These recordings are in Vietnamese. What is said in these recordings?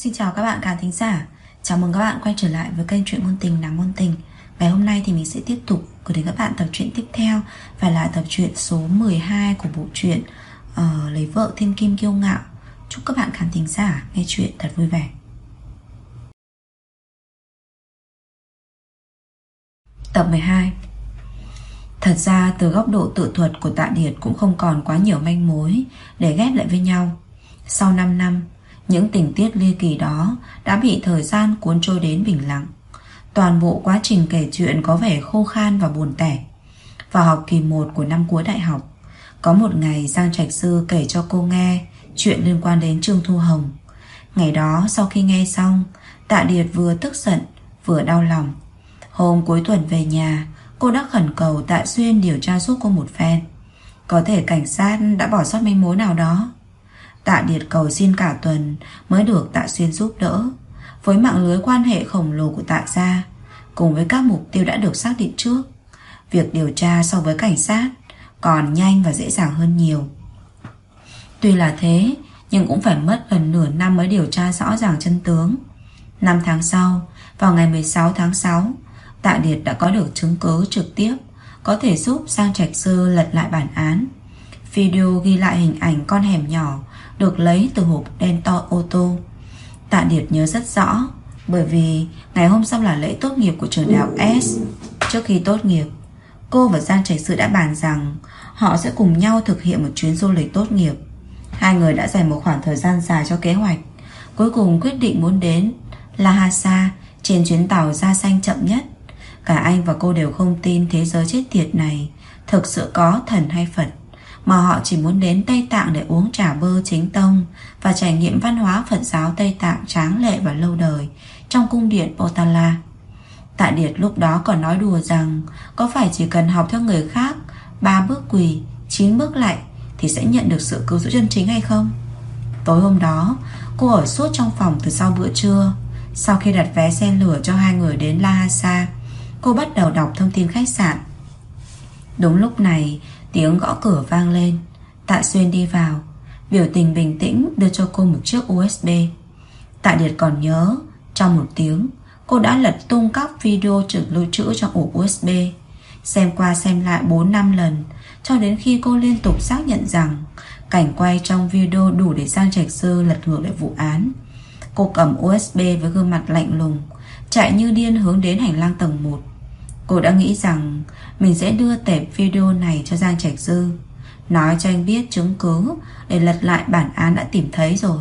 Xin chào các bạn khán thính giả. Chào mừng các bạn quay trở lại với kênh chuyện ngôn tình nàng ngôn tình. Ngày hôm nay thì mình sẽ tiếp tục gửi đến các bạn tập truyện tiếp theo Và là tập truyện số 12 của bộ truyện uh, Lấy vợ thiên kim kiêu ngạo. Chúc các bạn khán thính giả nghe chuyện thật vui vẻ. Tập 12 Thật ra từ góc độ tự thuật của Tạ Điệt cũng không còn quá nhiều manh mối để ghép lại với nhau. Sau 5 năm, những tình tiết ly kỳ đó đã bị thời gian cuốn trôi đến bình lặng. Toàn bộ quá trình kể chuyện có vẻ khô khan và buồn tẻ. Vào học kỳ 1 của năm cuối đại học, có một ngày Giang Trạch Sư kể cho cô nghe chuyện liên quan đến Trương Thu Hồng. Ngày đó sau khi nghe xong, Tạ Điệt vừa tức giận vừa đau lòng. Hôm cuối tuần về nhà, cô đã khẩn cầu Tạ Xuyên điều tra giúp cô một phen. Có thể cảnh sát đã bỏ sót manh mối nào đó. Tạ Điệt cầu xin cả tuần mới được Tạ Xuyên giúp đỡ. Với mạng lưới quan hệ khổng lồ của Tạ Gia, cùng với các mục tiêu đã được xác định trước, việc điều tra so với cảnh sát còn nhanh và dễ dàng hơn nhiều. Tuy là thế, nhưng cũng phải mất gần nửa năm mới điều tra rõ ràng chân tướng. Năm tháng sau, vào ngày 16 tháng 6, Tạ Điệt đã có được chứng cứ trực tiếp có thể giúp Giang Trạch Sư lật lại bản án. Video ghi lại hình ảnh con hẻm nhỏ được lấy từ hộp đen to ô tô. Tạ Điệt nhớ rất rõ bởi vì ngày hôm sau là lễ tốt nghiệp của trường đại học S. Trước khi tốt nghiệp, cô và Giang Trạch Sư đã bàn rằng họ sẽ cùng nhau thực hiện một chuyến du lịch tốt nghiệp. Hai người đã dành một khoảng thời gian dài cho kế hoạch. Cuối cùng quyết định muốn đến Lhasa trên chuyến tàu ra xanh chậm nhất. Cả anh và cô đều không tin thế giới chết tiệt này thực sự có thần hay Phật mà họ chỉ muốn đến Tây Tạng để uống trà bơ chính tông và trải nghiệm văn hóa Phật giáo Tây Tạng tráng lệ và lâu đời trong cung điện Potala. Tạ Điệt lúc đó còn nói đùa rằng có phải chỉ cần học theo người khác ba bước quỳ, chín bước lạy thì sẽ nhận được sự cứu rỗi chân chính hay không? Tối hôm đó, cô ở suốt trong phòng từ sau bữa trưa. Sau khi đặt vé xe lửa cho hai người đến Lhasa, cô bắt đầu đọc thông tin khách sạn. Đúng lúc này, Tiếng gõ cửa vang lên. Tạ Xuyên đi vào, Biểu tình bình tĩnh đưa cho cô một chiếc USB Tạ Điệt còn nhớ, Trong một tiếng, Cô đã lật tung các video trực lưu trữ trong ổ USB Xem qua xem lại 4-5 lần, Cho đến khi cô liên tục xác nhận rằng Cảnh quay trong video đủ để Giang Trạch Sư lật ngược lại vụ án. Cô cầm USB với gương mặt lạnh lùng, Chạy như điên hướng đến hành lang tầng 1 Cô đã nghĩ rằng Mình sẽ đưa tệp video này cho Giang Trạch Dư. Nói cho anh biết chứng cứ Để lật lại bản án đã tìm thấy rồi.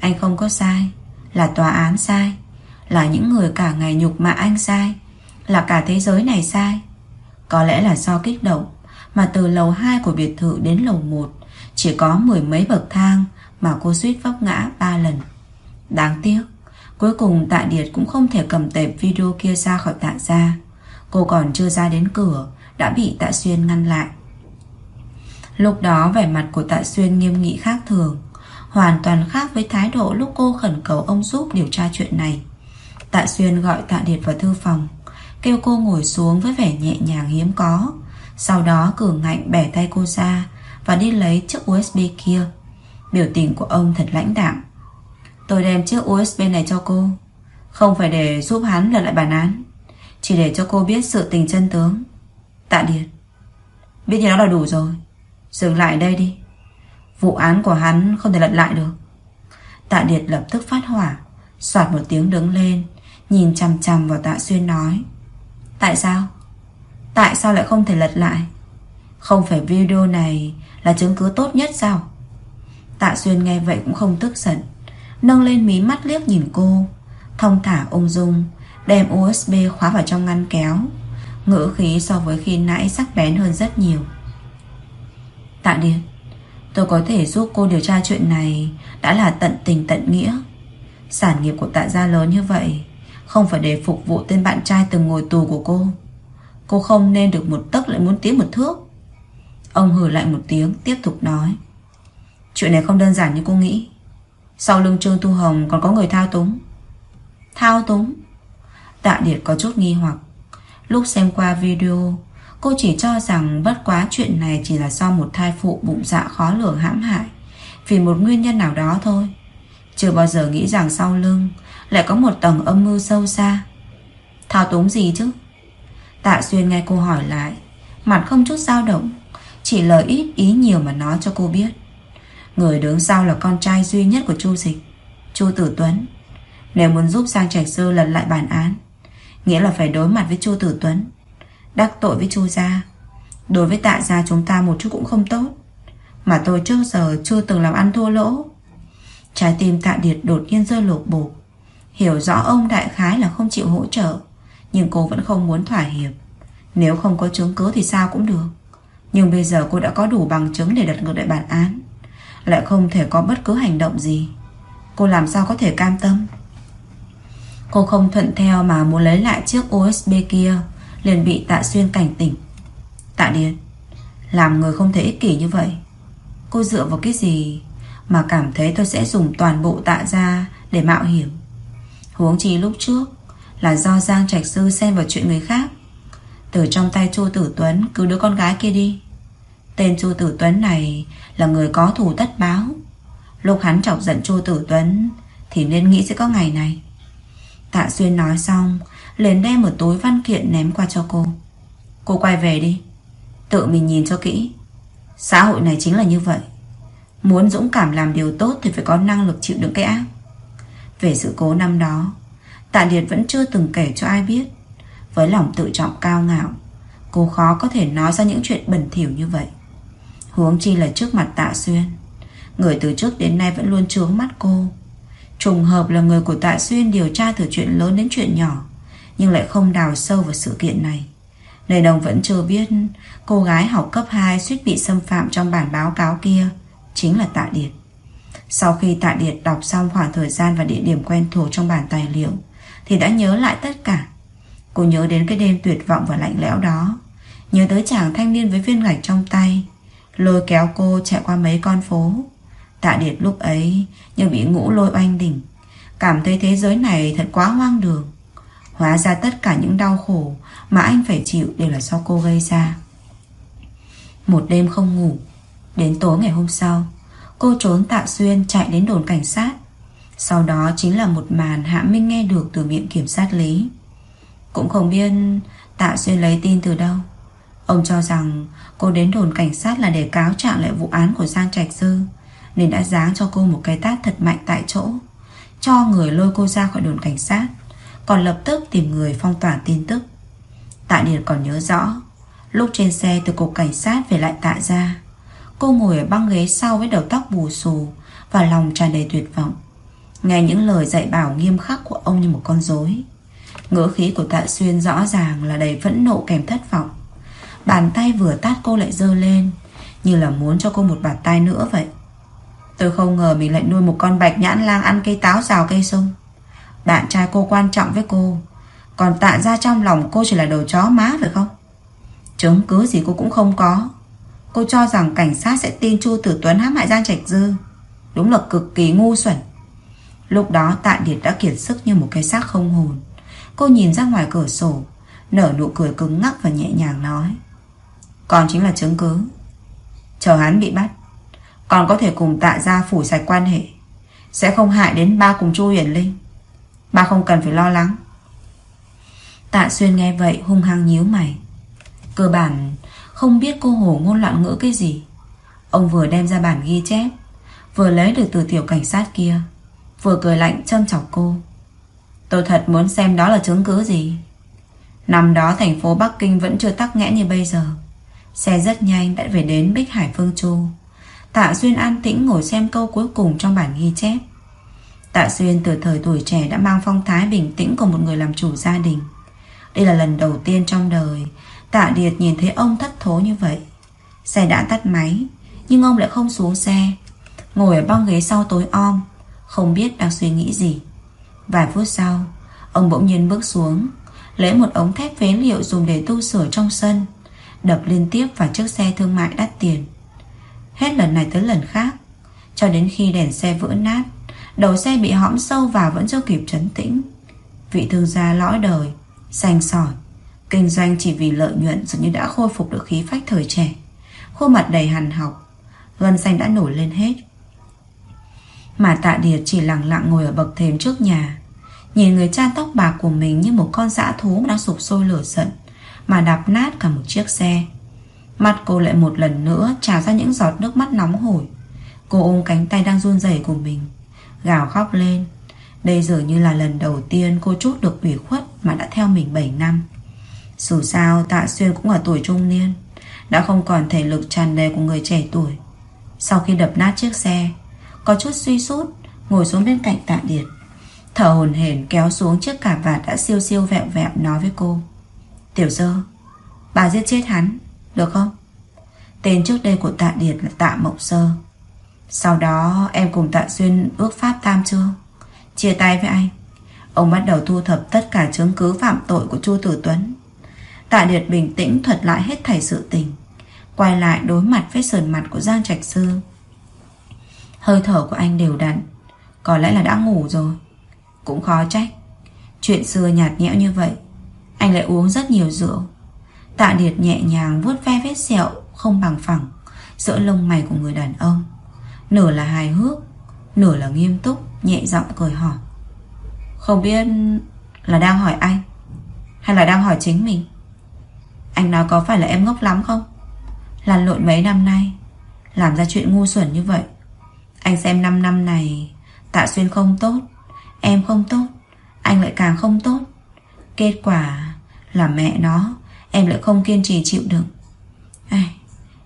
Anh không có sai, Là tòa án sai, Là những người cả ngày nhục mạ anh sai, Là cả thế giới này sai. Có lẽ là do kích động Mà từ lầu 2 của biệt thự đến lầu 1 Chỉ có mười mấy bậc thang Mà cô suýt vấp ngã ba lần. Đáng tiếc, Cuối cùng Tạ Điệt cũng không thể cầm tệp video kia ra khỏi tạ gia. Cô còn chưa ra đến cửa, Đã bị Tạ Xuyên ngăn lại. Lúc đó, vẻ mặt của Tạ Xuyên nghiêm nghị khác thường, Hoàn toàn khác với thái độ lúc cô khẩn cầu ông giúp điều tra chuyện này. Tạ Xuyên gọi Tạ Điệt vào thư phòng, Kêu cô ngồi xuống với vẻ nhẹ nhàng hiếm có, Sau đó cường ngạnh bẻ tay cô ra Và đi lấy chiếc USB kia. Biểu tình của ông thật lãnh đạm. Tôi đem chiếc USB này cho cô, Không phải để giúp hắn lật lại bản án chỉ để cho cô biết sự tình chân tướng Tạ Điệt Biết như đó là đủ rồi Dừng lại đây đi Vụ án của hắn không thể lật lại được Tạ Điệt lập tức phát hỏa Xoạt một tiếng đứng lên, Nhìn chằm chằm vào Tạ Xuyên nói, Tại sao? Tại sao lại không thể lật lại? Không phải video này Là chứng cứ tốt nhất sao? Tạ Xuyên nghe vậy cũng không tức giận, Nâng lên mí mắt liếc nhìn cô Thông thả ung dung Đem USB khóa vào trong ngăn kéo. Ngữ khí so với khi nãy sắc bén hơn rất nhiều. Tạ Điệt Tôi có thể giúp cô điều tra chuyện này Đã là tận tình tận nghĩa. Sản nghiệp của tạ gia lớn như vậy, Không phải để phục vụ tên bạn trai từng ngồi tù của cô. Cô không nên được một tấc lại muốn tiến một thước. Ông hử lại một tiếng, Tiếp tục nói. Chuyện này không đơn giản như cô nghĩ. Sau lưng Trương Tu Hồng còn có người thao túng. Thao túng? Tạ Điệt có chút nghi hoặc. Lúc xem qua video, Cô chỉ cho rằng bất quá chuyện này Chỉ là do một thai phụ bụng dạ khó lường hãm hại, Vì một nguyên nhân nào đó thôi. Chưa bao giờ nghĩ rằng sau lưng Lại có một tầng âm mưu sâu xa. Thao túng gì chứ? Tạ Xuyên nghe cô hỏi lại, Mặt không chút dao động, Chỉ lời ít ý nhiều mà nói cho cô biết. Người đứng sau là con trai duy nhất của Chu Dịch, Chu Tử Tuấn. Nếu muốn giúp Giang Trạch Sư lần lại bản án Nghĩa là phải đối mặt với Chu Tử Tuấn. Đắc tội với Chu Gia. Đối với tạ gia chúng ta một chút cũng không tốt. Mà tôi trước giờ chưa từng làm ăn thua lỗ. Trái tim tạ điệt đột nhiên rơi lột bột. Hiểu rõ ông đại khái là không chịu hỗ trợ, Nhưng cô vẫn không muốn thỏa hiệp. Nếu không có chứng cứ thì sao cũng được. Nhưng bây giờ cô đã có đủ bằng chứng để đặt ngược lại bản án. Lại không thể có bất cứ hành động gì. Cô làm sao có thể cam tâm? Cô không thuận theo mà muốn lấy lại chiếc USB kia, liền bị tạ xuyên cảnh tỉnh. Tạ điên Làm người không thể ích kỷ như vậy. Cô dựa vào cái gì Mà cảm thấy tôi sẽ dùng toàn bộ tạ ra Để mạo hiểm? Huống chi lúc trước Là do Giang Trạch Sư xen vào chuyện người khác. Từ trong tay Chu Tử Tuấn Cứu đứa con gái kia đi. Tên Chu Tử Tuấn này Là người có thù tất báo. Lúc hắn chọc giận Chu Tử Tuấn, Thì nên nghĩ sẽ có ngày này. Tạ Xuyên nói xong, liền đem một túi văn kiện ném qua cho cô. Cô quay về đi, Tự mình nhìn cho kỹ. Xã hội này chính là như vậy. Muốn dũng cảm làm điều tốt Thì phải có năng lực chịu đựng cái ác. Về sự cố năm đó, Tạ Điệt vẫn chưa từng kể cho ai biết. Với lòng tự trọng cao ngạo, Cô khó có thể nói ra những chuyện bẩn thỉu như vậy. Huống chi là trước mặt Tạ Xuyên, Người từ trước đến nay vẫn luôn trướng mắt cô. Trùng hợp là người của Tạ Xuyên điều tra từ chuyện lớn đến chuyện nhỏ, Nhưng lại không đào sâu vào sự kiện này. Lê Đồng vẫn chưa biết Cô gái học cấp 2 suýt bị xâm phạm trong bản báo cáo kia Chính là Tạ Điệt. Sau khi Tạ Điệt đọc xong khoảng thời gian và địa điểm quen thuộc trong bản tài liệu, Thì đã nhớ lại tất cả. Cô nhớ đến cái đêm tuyệt vọng và lạnh lẽo đó, Nhớ tới chàng thanh niên với viên gạch trong tay, Lôi kéo cô chạy qua mấy con phố. Tạ Điệt lúc ấy như bị ngũ lôi oanh đỉnh. Cảm thấy thế giới này thật quá hoang đường. Hóa ra tất cả những đau khổ Mà anh phải chịu đều là do cô gây ra. Một đêm không ngủ, Đến tối ngày hôm sau, Cô trốn Tạ Xuyên chạy đến đồn cảnh sát. Sau đó chính là một màn Hạ Minh nghe được từ miệng kiểm sát lý. Cũng không biết Tạ Xuyên lấy tin từ đâu. Ông cho rằng cô đến đồn cảnh sát là để cáo trạng lại vụ án của Giang Trạch Dư nên đã giáng cho cô một cái tát thật mạnh tại chỗ, Cho người lôi cô ra khỏi đồn cảnh sát, Còn lập tức tìm người phong tỏa tin tức. Tạ Điền còn nhớ rõ, Lúc trên xe từ cục cảnh sát về lại tạ ra, Cô ngồi ở băng ghế sau với đầu tóc bù xù Và lòng tràn đầy tuyệt vọng, Nghe những lời dạy bảo nghiêm khắc của ông như một con rối. Ngữ khí của tạ xuyên rõ ràng là đầy phẫn nộ kèm thất vọng. Bàn tay vừa tát cô lại dơ lên, Như là muốn cho cô một bàn tay nữa vậy. Tôi không ngờ mình lại nuôi một con bạch nhãn lang ăn cây táo rào cây sung Bạn trai cô quan trọng với cô. Còn tạ ra trong lòng cô chỉ là đồ chó má phải không? Chứng cứ gì cô cũng không có. Cô cho rằng cảnh sát sẽ tin Chu Tử Tuấn hãm hại Giang Trạch Dư. Đúng là cực kỳ ngu xuẩn. Lúc đó Tạ Điệt đã kiệt sức như một cái xác không hồn. Cô nhìn ra ngoài cửa sổ, Nở nụ cười cứng ngắc và nhẹ nhàng nói. Còn chính là chứng cứ. Chờ hắn bị bắt còn có thể cùng tạ ra phủ sạch quan hệ. Sẽ không hại đến ba cùng Chu Huyền Linh. Ba không cần phải lo lắng. Tạ Xuyên nghe vậy hung hăng nhíu mày. Cơ bản, Không biết cô hồ ngôn loạn ngữ cái gì. Ông vừa đem ra bản ghi chép, Vừa lấy được từ tiểu cảnh sát kia, Vừa cười lạnh châm chọc cô. Tôi thật muốn xem đó là chứng cứ gì. Năm đó thành phố Bắc Kinh vẫn chưa tắc nghẽn như bây giờ. Xe rất nhanh đã về đến Bích Hải Phương châu Tạ Xuyên an tĩnh ngồi xem câu cuối cùng trong bản ghi chép. Tạ Xuyên từ thời tuổi trẻ đã mang phong thái bình tĩnh của một người làm chủ gia đình. Đây là lần đầu tiên trong đời, Tạ Điệt nhìn thấy ông thất thố như vậy. Xe đã tắt máy, Nhưng ông lại không xuống xe. Ngồi ở băng ghế sau tối om, Không biết đang suy nghĩ gì. Vài phút sau, Ông bỗng nhiên bước xuống, Lấy một ống thép phế liệu dùng để tu sửa trong sân, Đập liên tiếp vào chiếc xe thương mại đắt tiền. Hết lần này tới lần khác. Cho đến khi đèn xe vỡ nát, Đầu xe bị hõm sâu vào vẫn chưa kịp trấn tĩnh. Vị thương gia lõi đời, Xanh sỏi, Kinh doanh chỉ vì lợi nhuận Dường như đã khôi phục được khí phách thời trẻ. Khuôn mặt đầy hằn học, Gân xanh đã nổi lên hết. Mà tạ điệt chỉ lặng lặng ngồi ở bậc thềm trước nhà, Nhìn người cha tóc bạc của mình như một con dã thú đang sụp sôi lửa giận, Mà đạp nát cả một chiếc xe mặt cô lại một lần nữa trào ra những giọt nước mắt nóng hổi. Cô ôm cánh tay đang run rẩy của mình, Gào khóc lên. Đây dường như là lần đầu tiên cô chút được ủy khuất Mà đã theo mình 7 năm. Dù sao, Tạ Xuyên cũng ở tuổi trung niên, Đã không còn thể lực tràn đầy của người trẻ tuổi. Sau khi đập nát chiếc xe, Có chút suy sút, Ngồi xuống bên cạnh Tạ Điệt. Thở hồn hển kéo xuống chiếc cà vạt đã siêu siêu vẹo vẹo nói với cô. Tiểu dơ, Bà giết chết hắn. Được không? Tên trước đây của Tạ Điệt là Tạ Mộng Sơ. Sau đó, em cùng Tạ Xuyên ước pháp tam trương. Chia tay với anh, Ông bắt đầu thu thập tất cả chứng cứ phạm tội của Chu Tử Tuấn. Tạ Điệt bình tĩnh thuật lại hết thảy sự tình, Quay lại đối mặt với sườn mặt của Giang Trạch Sư. Hơi thở của anh đều đặn, Có lẽ là đã ngủ rồi. Cũng khó trách, Chuyện xưa nhạt nhẽo như vậy, Anh lại uống rất nhiều rượu. Tạ Điệt nhẹ nhàng vuốt ve vết sẹo, Không bằng phẳng, Giữa lông mày của người đàn ông. Nửa là hài hước Nửa là nghiêm túc, Nhẹ giọng cười hỏi. Không biết là đang hỏi anh, Hay là đang hỏi chính mình? Anh nói có phải là em ngốc lắm không? Lăn lộn mấy năm nay, Làm ra chuyện ngu xuẩn như vậy. Anh xem 5 năm này, Tạ Xuyên không tốt, Em không tốt, Anh lại càng không tốt. Kết quả là mẹ nó Em lại không kiên trì chịu đựng Ai,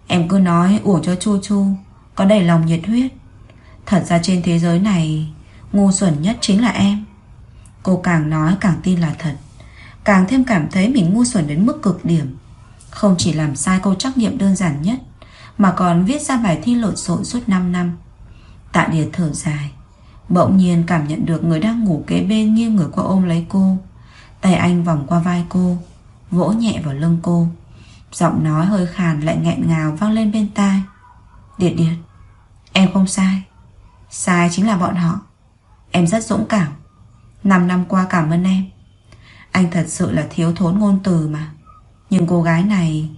Em cứ nói ủa cho Chu Chu Có đầy lòng nhiệt huyết. Thật ra trên thế giới này Ngu xuẩn nhất chính là em. Cô càng nói càng tin là thật. Càng thêm cảm thấy mình ngu xuẩn đến mức cực điểm. Không chỉ làm sai câu trắc nghiệm đơn giản nhất Mà còn viết ra bài thi lộn xộn suốt 5 năm. Tạ Điệt thở dài Bỗng nhiên cảm nhận được người đang ngủ kế bên nghiêng người qua ôm lấy cô. Tay anh vòng qua vai cô Vỗ nhẹ vào lưng cô. Giọng nói hơi khàn lại nghẹn ngào vang lên bên tai. Điệt điệt Em không sai. Sai chính là bọn họ. Em rất dũng cảm. Năm năm qua cảm ơn em. Anh thật sự là thiếu thốn ngôn từ mà. Nhưng cô gái này,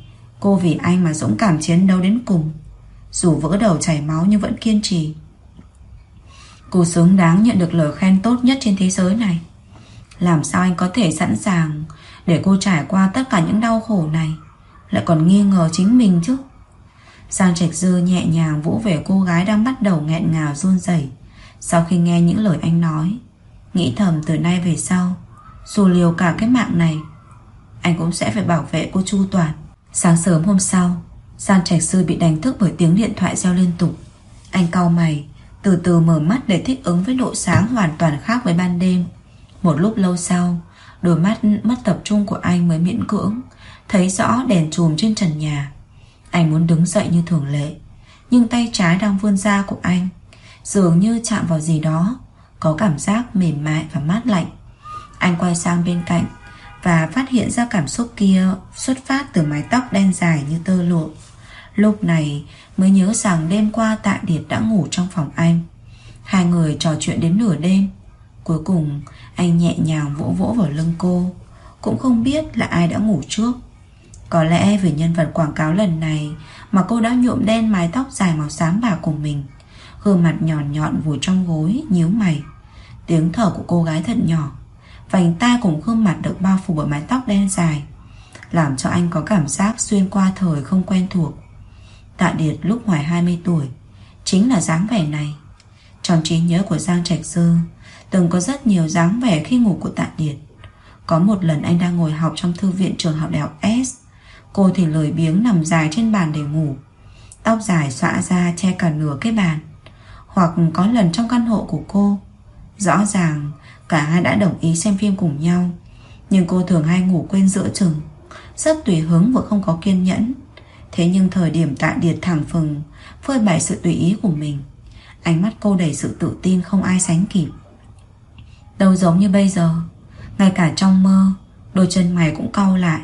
Cô vì anh mà dũng cảm chiến đấu đến cùng. Dù vỡ đầu chảy máu nhưng vẫn kiên trì. Cô xứng đáng nhận được lời khen tốt nhất trên thế giới này. Làm sao anh có thể sẵn sàng để cô trải qua tất cả những đau khổ này, Lại còn nghi ngờ chính mình chứ? Giang Trạch Dư nhẹ nhàng vỗ về cô gái đang bắt đầu nghẹn ngào run rẩy. Sau khi nghe những lời anh nói, Nghĩ thầm từ nay về sau, Dù liều cả cái mạng này, Anh cũng sẽ phải bảo vệ cô Chu Toàn. Sáng sớm hôm sau, Giang Trạch Sư bị đánh thức bởi tiếng điện thoại reo liên tục. Anh cau mày, từ từ mở mắt để thích ứng với độ sáng hoàn toàn khác với ban đêm. Một lúc lâu sau Đôi mắt mất tập trung của anh mới miễn cưỡng, Thấy rõ đèn chùm trên trần nhà. Anh muốn đứng dậy như thường lệ, Nhưng tay trái đang vươn ra của anh, Dường như chạm vào gì đó, Có cảm giác mềm mại và mát lạnh. Anh quay sang bên cạnh Và phát hiện ra cảm xúc kia Xuất phát từ mái tóc đen dài như tơ lụa. Lúc này mới nhớ rằng đêm qua Tạ Điệp đã ngủ trong phòng anh. Hai người trò chuyện đến nửa đêm Cuối cùng, anh nhẹ nhàng vỗ vỗ vào lưng cô. Cũng không biết là ai đã ngủ trước. Có lẽ vì nhân vật quảng cáo lần này Mà cô đã nhuộm đen mái tóc dài màu xám bạc của mình. Gương mặt nhọn nhọn vùi trong gối, nhíu mày. Tiếng thở của cô gái thật nhỏ. Vành tai cùng gương mặt được bao phủ bởi mái tóc đen dài, Làm cho anh có cảm giác xuyên qua thời không quen thuộc. Tạ Điệt lúc ngoài 20 tuổi, Chính là dáng vẻ này. Trong trí nhớ của Giang Trạch Sư Từng có rất nhiều dáng vẻ khi ngủ của Tạ Điệt. Có một lần anh đang ngồi học Trong thư viện trường học đại học S. Cô thì lười biếng nằm dài trên bàn để ngủ. Tóc dài xõa ra che cả nửa cái bàn. Hoặc có lần trong căn hộ của cô. Rõ ràng, Cả hai đã đồng ý xem phim cùng nhau. Nhưng cô thường hay ngủ quên giữa chừng. Rất tùy hứng và không có kiên nhẫn. Thế nhưng thời điểm tạ điệt thẳng phừng, Phơi bày sự tùy ý của mình. Ánh mắt cô đầy sự tự tin không ai sánh kịp. Đâu giống như bây giờ, Ngay cả trong mơ, Đôi chân mày cũng cau lại.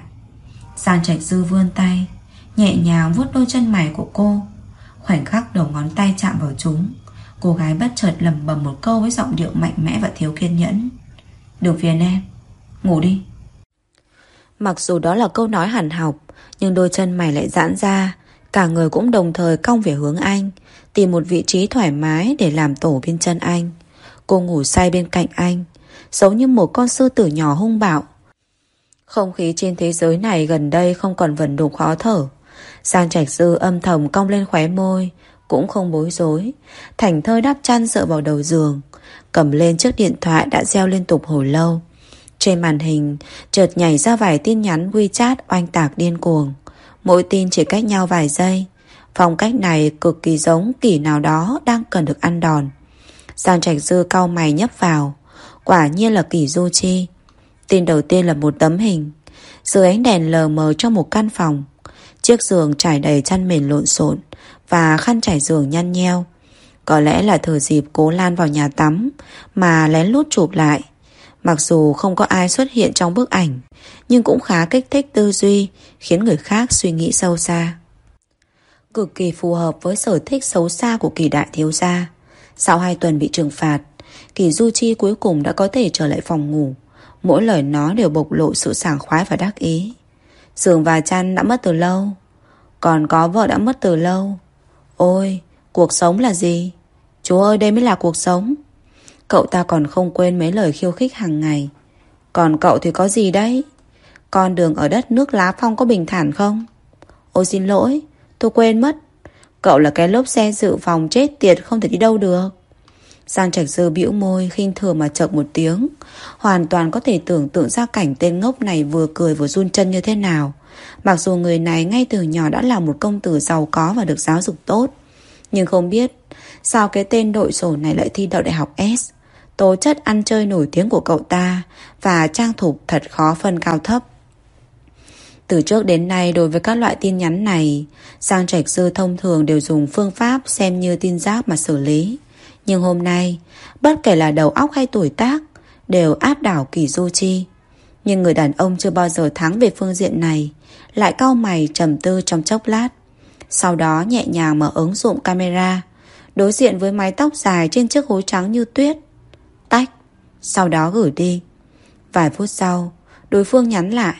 Giang Trạch Dư vươn tay, Nhẹ nhàng vuốt đôi chân mày của cô. Khoảnh khắc đầu ngón tay chạm vào chúng, Cô gái bất chợt lầm bầm một câu Với giọng điệu mạnh mẽ và thiếu kiên nhẫn. Được phiền em, Ngủ đi. Mặc dù đó là câu nói hẳn học, Nhưng đôi chân mày lại giãn ra, Cả người cũng đồng thời cong về hướng anh, Tìm một vị trí thoải mái để làm tổ bên chân anh. Cô ngủ say bên cạnh anh, Giống như một con sư tử nhỏ hung bạo. Không khí trên thế giới này gần đây không còn vẩn đục khó thở. Giang Trạch Dư âm thầm cong lên khóe môi, Cũng không bối rối. Thành thơi đắp chăn dựa vào đầu giường, Cầm lên chiếc điện thoại đã reo liên tục hồi lâu. Trên màn hình, Chợt nhảy ra vài tin nhắn WeChat oanh tạc điên cuồng. Mỗi tin chỉ cách nhau vài giây. Phong cách này cực kỳ giống kỷ nào đó đang cần được ăn đòn. Giang Trạch Dư cau mày nhấp vào. Quả nhiên là kỷ du chi. Tin đầu tiên là một tấm hình. Dưới ánh đèn lờ mờ trong một căn phòng. Chiếc giường trải đầy chăn mền lộn xộn và khăn trải giường nhăn nheo. Có lẽ là thời dịp cố lan vào nhà tắm mà lén lút chụp lại. Mặc dù không có ai xuất hiện trong bức ảnh, nhưng cũng khá kích thích tư duy, khiến người khác suy nghĩ sâu xa. Cực kỳ phù hợp với sở thích xấu xa của kỳ đại thiếu gia. Sau hai tuần bị trừng phạt, kỳ du chi cuối cùng đã có thể trở lại phòng ngủ. Mỗi lời nó đều bộc lộ sự sảng khoái và đắc ý. Giường và chăn đã mất từ lâu. Còn có vợ đã mất từ lâu. Ôi, cuộc sống là gì? Chú ơi, đây mới là cuộc sống. Cậu ta còn không quên mấy lời khiêu khích hàng ngày. Còn cậu thì có gì đấy? Con đường ở đất nước lá phong có bình thản không? Ôi xin lỗi, tôi quên mất. Cậu là cái lốp xe dự phòng chết tiệt không thể đi đâu được. Giang Trạch Dư bĩu môi, khinh thường mà chợt một tiếng. Hoàn toàn có thể tưởng tượng ra cảnh tên ngốc này vừa cười vừa run chân như thế nào. Mặc dù người này ngay từ nhỏ đã là một công tử giàu có và được giáo dục tốt. Nhưng không biết sao cái tên đội sổ này lại thi đậu đại học S. Tố chất ăn chơi nổi tiếng của cậu ta và trang thục thật khó phân cao thấp. Từ trước đến nay đối với các loại tin nhắn này, Giang Trạch Sư thông thường đều dùng phương pháp xem như tin giác mà xử lý. Nhưng hôm nay, bất kể là đầu óc hay tuổi tác, đều áp đảo kỳ du chi. Nhưng người đàn ông chưa bao giờ thắng về phương diện này, lại cau mày trầm tư trong chốc lát. Sau đó nhẹ nhàng mở ứng dụng camera, đối diện với mái tóc dài trên chiếc hối trắng như tuyết. Tách, sau đó gửi đi. Vài phút sau, đối phương nhắn lại.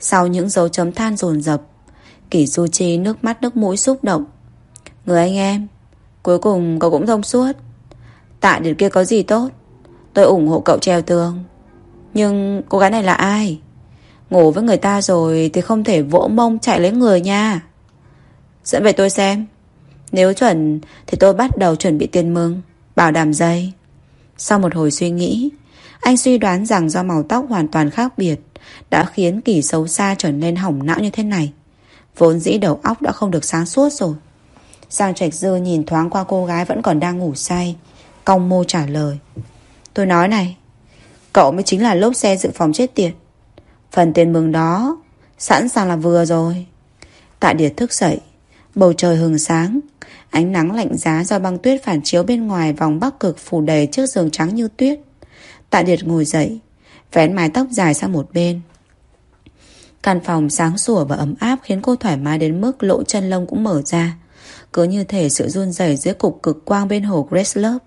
Sau những dấu chấm than dồn dập, Kỷ Du Chi nước mắt nước mũi xúc động. Người anh em, Cuối cùng cậu cũng thông suốt. Tạ điều kia có gì tốt? Tôi ủng hộ cậu treo tường. Nhưng cô gái này là ai? Ngủ với người ta rồi Thì không thể vỗ mông chạy lấy người nha. Dẫn về tôi xem. Nếu chuẩn Thì tôi bắt đầu chuẩn bị tiền mừng, Bảo đảm dây Sau một hồi suy nghĩ, Anh suy đoán rằng do màu tóc hoàn toàn khác biệt đã khiến kỳ xấu xa trở nên hỏng não như thế này. Vốn dĩ đầu óc đã không được sáng suốt rồi. Giang Trạch Dư nhìn thoáng qua cô gái vẫn còn đang ngủ say. Cong mô trả lời. Tôi nói này, cậu mới chính là lốp xe dự phòng chết tiệt. Phần tiền mừng đó sẵn sàng là vừa rồi. Tạ Điệt thức dậy, bầu trời hừng sáng, ánh nắng lạnh giá do băng tuyết phản chiếu bên ngoài vòng bắc cực phủ đầy trước giường trắng như tuyết. Tạ Điệt ngồi dậy, Vén mái tóc dài sang một bên. Căn phòng sáng sủa và ấm áp Khiến cô thoải mái đến mức lỗ chân lông cũng mở ra. Cứ như thể sự run rẩy dưới cục cực quang bên hồ Grace Love.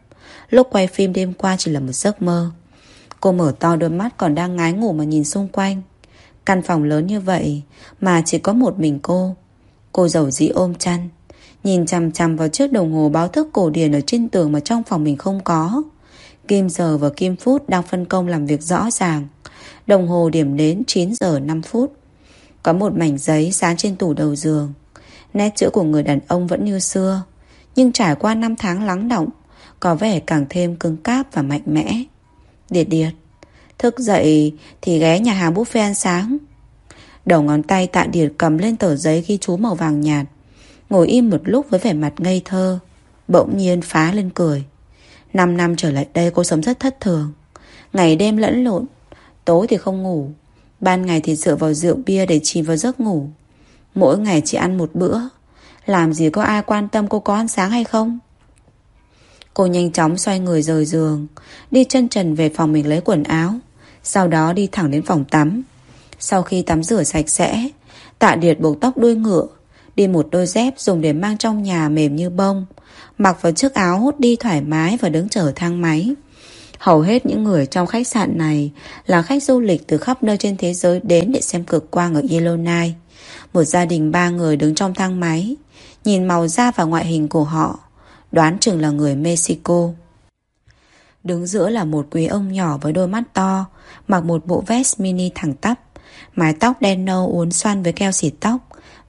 Lúc quay phim đêm qua chỉ là một giấc mơ. Cô mở to đôi mắt còn đang ngái ngủ mà nhìn xung quanh. Căn phòng lớn như vậy Mà chỉ có một mình cô. Cô giàu dĩ ôm chăn, Nhìn chằm chằm vào chiếc đồng hồ báo thức cổ điển Ở trên tường mà trong phòng mình không có. Kim giờ và Kim Phút đang phân công làm việc rõ ràng. Đồng hồ điểm đến 9 giờ 5 phút. Có một mảnh giấy dán trên tủ đầu giường. Nét chữ của người đàn ông vẫn như xưa. Nhưng trải qua 5 tháng lắng động, có vẻ càng thêm cứng cáp và mạnh mẽ. Điệt điệt, thức dậy thì ghé nhà hàng buffet ăn sáng. Đầu ngón tay tạ điệt cầm lên tờ giấy ghi chú màu vàng nhạt. Ngồi im một lúc với vẻ mặt ngây thơ. Bỗng nhiên phá lên cười. 5 năm trở lại đây cô sống rất thất thường. Ngày đêm lẫn lộn, Tối thì không ngủ, Ban ngày thì dựa vào rượu bia để chìm vào giấc ngủ. Mỗi ngày chỉ ăn một bữa. Làm gì có ai quan tâm cô có ăn sáng hay không? Cô nhanh chóng xoay người rời giường, Đi chân trần về phòng mình lấy quần áo, Sau đó đi thẳng đến phòng tắm. Sau khi tắm rửa sạch sẽ, Tạ Điệt buộc tóc đuôi ngựa, Đi một đôi dép dùng để mang trong nhà mềm như bông Mặc vào chiếc áo hút đi thoải mái Và đứng chờ thang máy. Hầu hết những người trong khách sạn này Là khách du lịch từ khắp nơi trên thế giới Đến để xem cực quang ở Yellowknife Một gia đình ba người đứng trong thang máy, Nhìn màu da và ngoại hình của họ, Đoán chừng là người Mexico. Đứng giữa là một quý ông nhỏ với đôi mắt to, Mặc một bộ vest mini thẳng tắp, Mái tóc đen nâu uốn xoăn với keo xịt tóc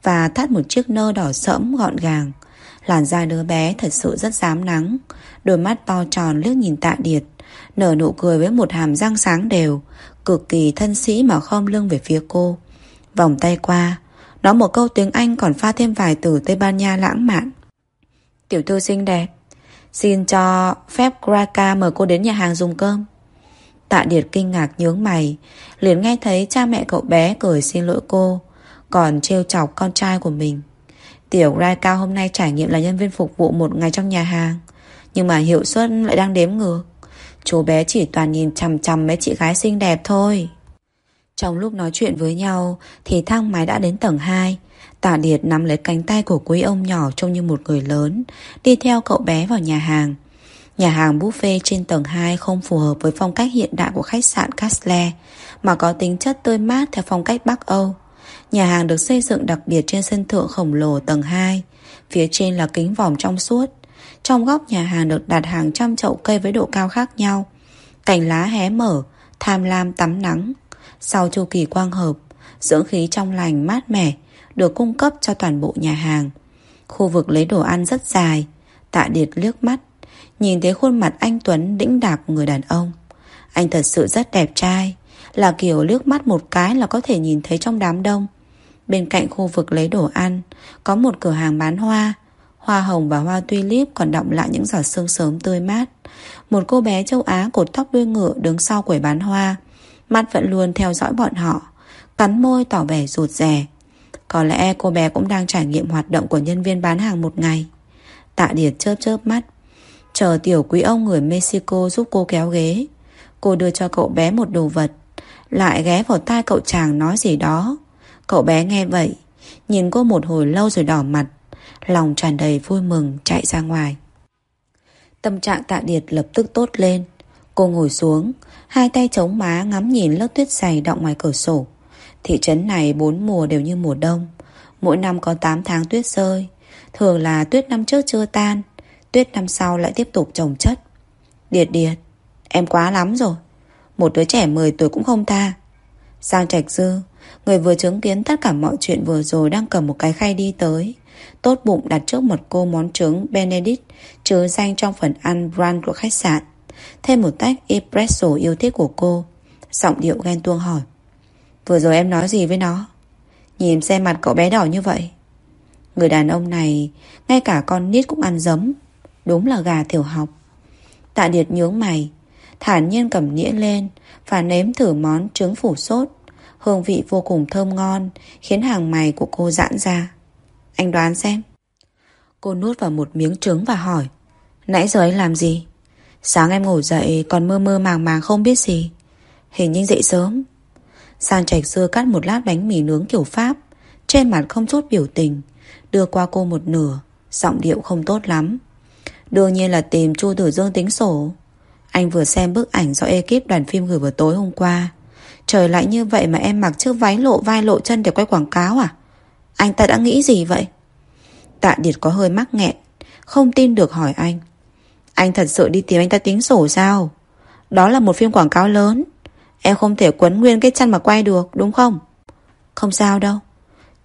Và thắt một chiếc nơ đỏ sẫm gọn gàng. Làn da đứa bé thật sự rất dám nắng. Đôi mắt to tròn liếc nhìn tạ điệt. Nở nụ cười với một hàm răng sáng đều, Cực kỳ thân sĩ mà khom lưng về phía cô. Vòng tay qua, Nói một câu tiếng Anh còn pha thêm vài từ Tây Ban Nha lãng mạn. Tiểu thư xinh đẹp, Xin cho phép Graka mời cô đến nhà hàng dùng cơm. Tạ Điệt kinh ngạc nhướng mày, liền nghe thấy cha mẹ cậu bé cười xin lỗi cô, Còn trêu chọc con trai của mình. Tiểu Graka hôm nay trải nghiệm là nhân viên phục vụ một ngày trong nhà hàng Nhưng mà hiệu suất lại đang đếm ngược Chú bé chỉ toàn nhìn chằm chằm mấy chị gái xinh đẹp thôi Trong lúc nói chuyện với nhau Thì thang máy đã đến tầng 2 Tả Điệt nắm lấy cánh tay của quý ông nhỏ trông như một người lớn, đi theo cậu bé vào nhà hàng. Nhà hàng buffet trên tầng 2 không phù hợp với phong cách hiện đại của khách sạn Castle, mà có tính chất tươi mát theo phong cách Bắc Âu. Nhà hàng được xây dựng đặc biệt trên sân thượng khổng lồ tầng 2, phía trên là kính vòm trong suốt. Trong góc nhà hàng được đặt hàng trăm chậu cây với độ cao khác nhau. Cành lá hé mở, tham lam tắm nắng. Sau chu kỳ quang hợp, dưỡng khí trong lành mát mẻ, được cung cấp cho toàn bộ nhà hàng. Khu vực lấy đồ ăn rất dài, tạ điệt liếc mắt, nhìn thấy khuôn mặt anh Tuấn đĩnh đạc của người đàn ông. Anh thật sự rất đẹp trai, là kiểu liếc mắt một cái là có thể nhìn thấy trong đám đông. Bên cạnh khu vực lấy đồ ăn, có một cửa hàng bán hoa, hoa hồng và hoa tulip còn đọng lại những giọt sương sớm tươi mát. Một cô bé châu Á cột tóc đuôi ngựa đứng sau quầy bán hoa, mắt vẫn luôn theo dõi bọn họ, cắn môi tỏ vẻ rụt rè. Có lẽ cô bé cũng đang trải nghiệm hoạt động của nhân viên bán hàng một ngày. Tạ Điệt chớp chớp mắt. Chờ tiểu quý ông người Mexico giúp cô kéo ghế. Cô đưa cho cậu bé một đồ vật. Lại ghé vào tai cậu chàng nói gì đó. Cậu bé nghe vậy. Nhìn cô một hồi lâu rồi đỏ mặt. Lòng tràn đầy vui mừng chạy ra ngoài. Tâm trạng tạ điệt lập tức tốt lên. Cô ngồi xuống, hai tay chống má ngắm nhìn lớp tuyết dày đọng ngoài cửa sổ. Thị trấn này bốn mùa đều như mùa đông Mỗi năm có 8 tháng tuyết rơi Thường là tuyết năm trước chưa tan Tuyết năm sau lại tiếp tục trồng chất Điệt điệt Em quá lắm rồi Một đứa trẻ 10 tuổi cũng không tha Sang Trạch Dư Người vừa chứng kiến tất cả mọi chuyện vừa rồi Đang cầm một cái khay đi tới. Tốt bụng đặt trước một cô món trứng Benedict, Chứa danh trong phần ăn brand của khách sạn. Thêm một tách espresso yêu thích của cô. Giọng điệu ghen tuông hỏi. Vừa rồi em nói gì với nó? Nhìn xem mặt cậu bé đỏ như vậy. Người đàn ông này, Ngay cả con nít cũng ăn giấm Đúng là gà tiểu học. Tạ Điệt nhướng mày. Thản nhiên cầm nĩa lên Và nếm thử món trứng phủ sốt. Hương vị vô cùng thơm ngon, Khiến hàng mày của cô giãn ra. Anh đoán xem. Cô nuốt vào một miếng trứng và hỏi, Nãy giờ anh làm gì? Sáng em ngủ dậy còn mơ mơ màng màng không biết gì. Hình như dậy sớm. San Trạch Dưa cắt một lát bánh mì nướng kiểu Pháp, Trên mặt không chút biểu tình, Đưa qua cô một nửa, Giọng điệu không tốt lắm. Đương nhiên là tìm Chu Tử Dương tính sổ. Anh vừa xem bức ảnh do ekip đoàn phim gửi vào tối hôm qua. Trời lại như vậy mà em mặc chiếc váy lộ vai lộ chân để quay quảng cáo à? Anh ta đã nghĩ gì vậy? Tạ Điệt có hơi mắc nghẹn, Không tin được hỏi anh. Anh thật sự đi tìm anh ta tính sổ sao? Đó là một phim quảng cáo lớn. Em không thể quấn nguyên cái chân mà quay được, đúng không? Không sao đâu.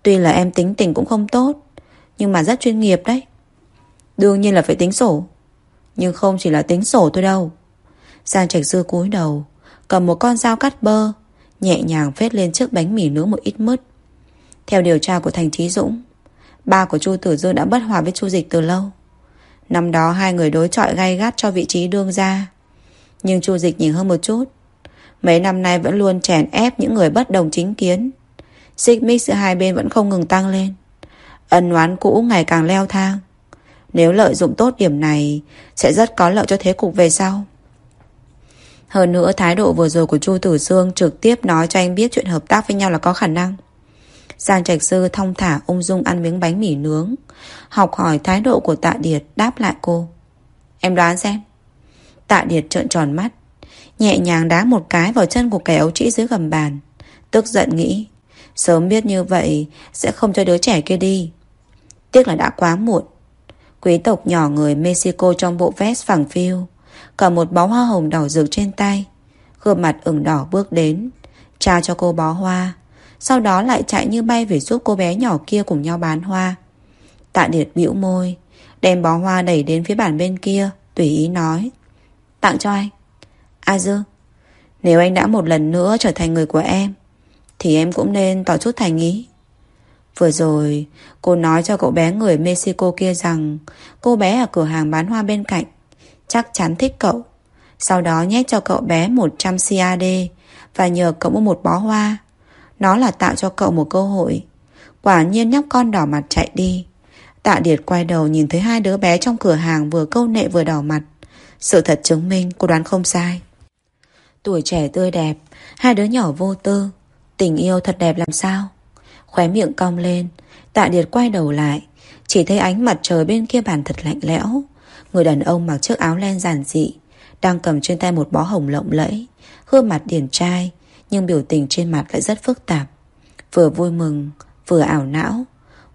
Tuy là em tính tình cũng không tốt, Nhưng mà rất chuyên nghiệp đấy. Đương nhiên là phải tính sổ. Nhưng không chỉ là tính sổ thôi đâu. Giang Trạch Dư cúi đầu, Cầm một con dao cắt bơ Nhẹ nhàng phết lên chiếc bánh mì nướng một ít mứt. Theo điều tra của Thành Trí Dũng, Ba của Chu Tử Dương đã bất hòa với Chu Dịch từ lâu. Năm đó, hai người đối chọi gay gắt cho vị trí đương gia. Nhưng Chu Dịch nhìn hơn một chút, Mấy năm nay vẫn luôn chèn ép những người bất đồng chính kiến. Xích mích giữa hai bên vẫn không ngừng tăng lên. Ân oán cũ ngày càng leo thang. Nếu lợi dụng tốt điểm này, Sẽ rất có lợi cho thế cục về sau. Hơn nữa, thái độ vừa rồi của Chu Tử Dương Trực tiếp nói cho anh biết chuyện hợp tác với nhau là có khả năng. Giang Trạch Sư thông thả ung dung ăn miếng bánh mì nướng, Học hỏi thái độ của Tạ Điệt, đáp lại cô. Em đoán xem. Tạ Điệt trợn tròn mắt, Nhẹ nhàng đá một cái vào chân của kẻ ấu trĩ dưới gầm bàn, Tức giận nghĩ, Sớm biết như vậy Sẽ không cho đứa trẻ kia đi. Tiếc là đã quá muộn. Quý tộc nhỏ người Mexico trong bộ vest phẳng phiu Cầm một bó hoa hồng đỏ rực trên tay. Gương mặt ửng đỏ bước đến Trao cho cô bó hoa. Sau đó lại chạy như bay về giúp cô bé nhỏ kia cùng nhau bán hoa. Tạ Điệt bĩu môi, Đem bó hoa đẩy đến phía bàn bên kia, Tùy ý nói. Tặng cho anh. A Dư, Nếu anh đã một lần nữa trở thành người của em, Thì em cũng nên tỏ chút thành ý. Vừa rồi, Cô nói cho cậu bé người Mexico kia rằng Cô bé ở cửa hàng bán hoa bên cạnh Chắc chắn thích cậu Sau đó nhét cho cậu bé 100 CAD Và nhờ cậu mua một bó hoa Nó là tạo cho cậu một cơ hội Quả nhiên nhóc con đỏ mặt chạy đi Tạ Điệt quay đầu nhìn thấy hai đứa bé trong cửa hàng vừa câu nệ vừa đỏ mặt. Sự thật chứng minh cô đoán không sai. Tuổi trẻ tươi đẹp, hai đứa nhỏ vô tư. Tình yêu thật đẹp làm sao? Khóe miệng cong lên, Tạ Điệt quay đầu lại, chỉ thấy ánh mặt trời bên kia bàn thật lạnh lẽo. Người đàn ông mặc chiếc áo len giản dị, đang cầm trên tay một bó hồng lộng lẫy, gương mặt điển trai, nhưng biểu tình trên mặt lại rất phức tạp. Vừa vui mừng, vừa ảo não.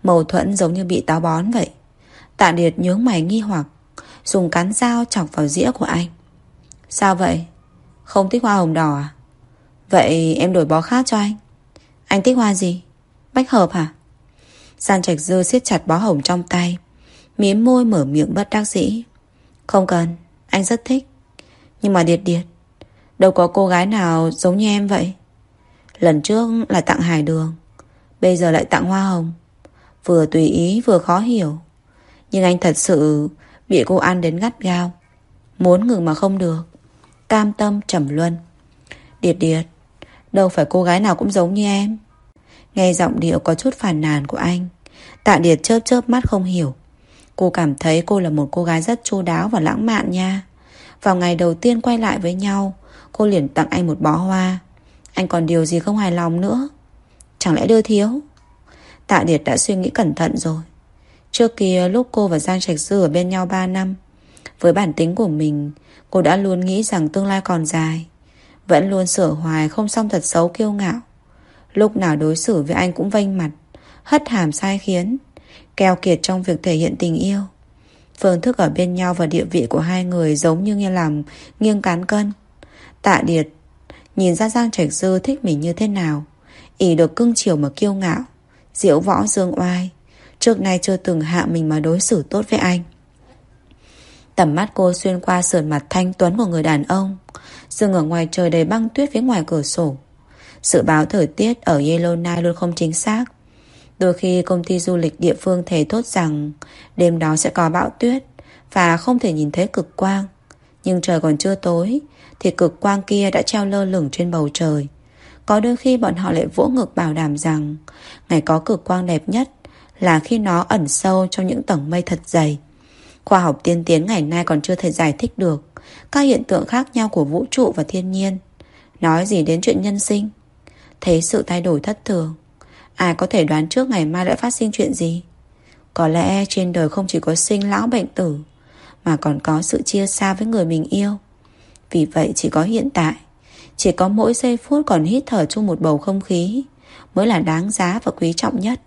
Mâu thuẫn giống như bị táo bón vậy. Tạ Điệt nhướng mày nghi hoặc Dùng cán dao chọc vào dĩa của anh. Sao vậy? Không thích hoa hồng đỏ à? Vậy em đổi bó khác cho anh. Anh thích hoa gì? Bách hợp hả? Gian trạch dư siết chặt bó hồng trong tay Miếm môi mở miệng bất đắc dĩ Không cần, Anh rất thích. Nhưng mà Điệt Điệt, Đâu có cô gái nào giống như em vậy. Lần trước là tặng hải đường, Bây giờ lại tặng hoa hồng. Vừa tùy ý, vừa khó hiểu. Nhưng anh thật sự Bị cô ăn đến gắt gao. Muốn ngừng mà không được. Cam tâm trầm luân. Điệt điệt, Đâu phải cô gái nào cũng giống như em. Nghe giọng điệu có chút phản nàn của anh. Tạ Điệt chớp chớp mắt không hiểu. Cô cảm thấy cô là một cô gái rất chu đáo và lãng mạn nha. Vào ngày đầu tiên quay lại với nhau, Cô liền tặng anh một bó hoa. Anh còn điều gì không hài lòng nữa? Chẳng lẽ đưa thiếu? Tạ Điệt đã suy nghĩ cẩn thận rồi. Trước kia lúc cô và Giang Trạch Sư ở bên nhau 3 năm, Với bản tính của mình, Cô đã luôn nghĩ rằng tương lai còn dài, Vẫn luôn sửa hoài không xong thật xấu kiêu ngạo. Lúc nào đối xử với anh cũng vênh mặt, Hất hàm sai khiến. Keo kiệt trong việc thể hiện tình yêu. Phương thức ở bên nhau và địa vị của hai người Giống như nghe làm nghiêng cán cân. Tạ Điệt Nhìn ra Giang Trạch Dư thích mình như thế nào ỉ được cưng chiều mà kiêu ngạo, Diễu võ dương oai. Trước nay chưa từng hạ mình mà đối xử tốt với anh. Tầm mắt cô xuyên qua sườn mặt thanh tuấn của người đàn ông, Dừng ở ngoài trời đầy băng tuyết phía ngoài cửa sổ. Dự báo thời tiết ở Yellowknife luôn không chính xác. Đôi khi công ty du lịch địa phương thề thốt rằng Đêm đó sẽ có bão tuyết Và không thể nhìn thấy cực quang Nhưng trời còn chưa tối Thì cực quang kia đã treo lơ lửng trên bầu trời có đôi khi bọn họ lại vỗ ngực bảo đảm rằng ngày có cực quang đẹp nhất là khi nó ẩn sâu trong những tầng mây thật dày. Khoa học tiên tiến ngày nay còn chưa thể giải thích được các hiện tượng khác nhau của vũ trụ và thiên nhiên. Nói gì đến chuyện nhân sinh? Thế sự thay đổi thất thường. Ai có thể đoán trước ngày mai đã phát sinh chuyện gì? Có lẽ trên đời không chỉ có sinh lão bệnh tử, mà còn có sự chia xa với người mình yêu. Vì vậy chỉ có hiện tại chỉ có mỗi giây phút còn hít thở chung một bầu không khí Mới là đáng giá và quý trọng nhất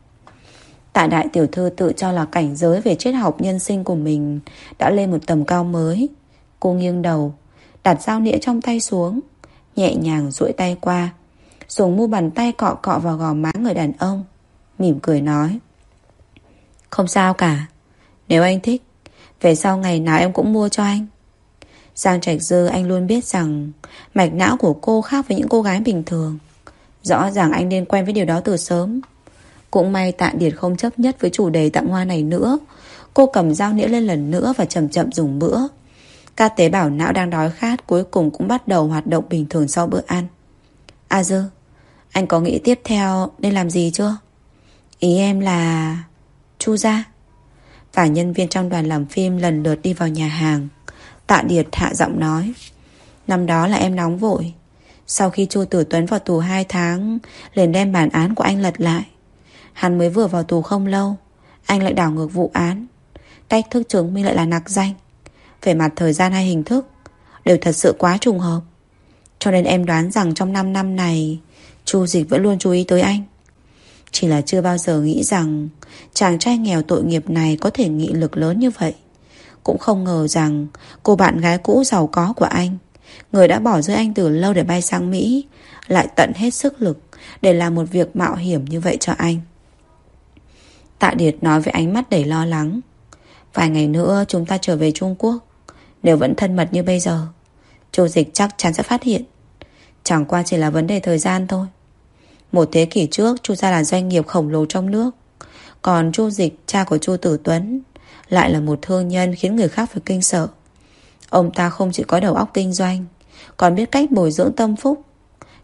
Tạ đại tiểu thư tự cho là cảnh giới về triết học nhân sinh của mình Đã lên một tầm cao mới Cô nghiêng đầu Đặt dao nĩa trong tay xuống Nhẹ nhàng duỗi tay qua Dùng mu bàn tay cọ cọ vào gò má người đàn ông Mỉm cười nói Không sao cả Nếu anh thích Về sau ngày nào em cũng mua cho anh Giang Trạch Dư anh luôn biết rằng mạch não của cô khác với những cô gái bình thường. Rõ ràng anh nên quen với điều đó từ sớm. Cũng may tạ điệt không chấp nhất với chủ đề tặng hoa này nữa. Cô cầm dao nĩa lên lần nữa và chậm chậm dùng bữa. Các tế bào não đang đói khát cuối cùng cũng bắt đầu hoạt động bình thường sau bữa ăn. A Dư, anh có nghĩ tiếp theo nên làm gì chưa? Ý em là... Chu ra Và nhân viên trong đoàn làm phim lần lượt đi vào nhà hàng. Tạ Điệt hạ giọng nói, Năm đó là em nóng vội. Sau khi Chu Tử Tuấn vào tù 2 tháng, liền đem bản án của anh lật lại. Hắn mới vừa vào tù không lâu, Anh lại đảo ngược vụ án. Cách thức chứng minh lại là nặc danh. Về mặt thời gian hay hình thức, Đều thật sự quá trùng hợp. Cho nên em đoán rằng trong 5 năm này Chu Dịch vẫn luôn chú ý tới anh Chỉ là chưa bao giờ nghĩ rằng chàng trai nghèo tội nghiệp này có thể nghị lực lớn như vậy. Cũng không ngờ rằng cô bạn gái cũ giàu có của anh, người đã bỏ rơi anh từ lâu để bay sang Mỹ, lại tận hết sức lực để làm một việc mạo hiểm như vậy cho anh. Tạ Điệt nói với ánh mắt đầy lo lắng. Vài ngày nữa chúng ta trở về Trung Quốc. Nếu vẫn thân mật như bây giờ, Chu Dịch chắc chắn sẽ phát hiện. Chẳng qua chỉ là vấn đề thời gian thôi. Một thế kỷ trước, Chu gia là doanh nghiệp khổng lồ trong nước. Còn Chu Dịch, cha của Chu Tử Tuấn, Lại là một thương nhân khiến người khác phải kinh sợ. Ông ta không chỉ có đầu óc kinh doanh, Còn biết cách bồi dưỡng tâm phúc.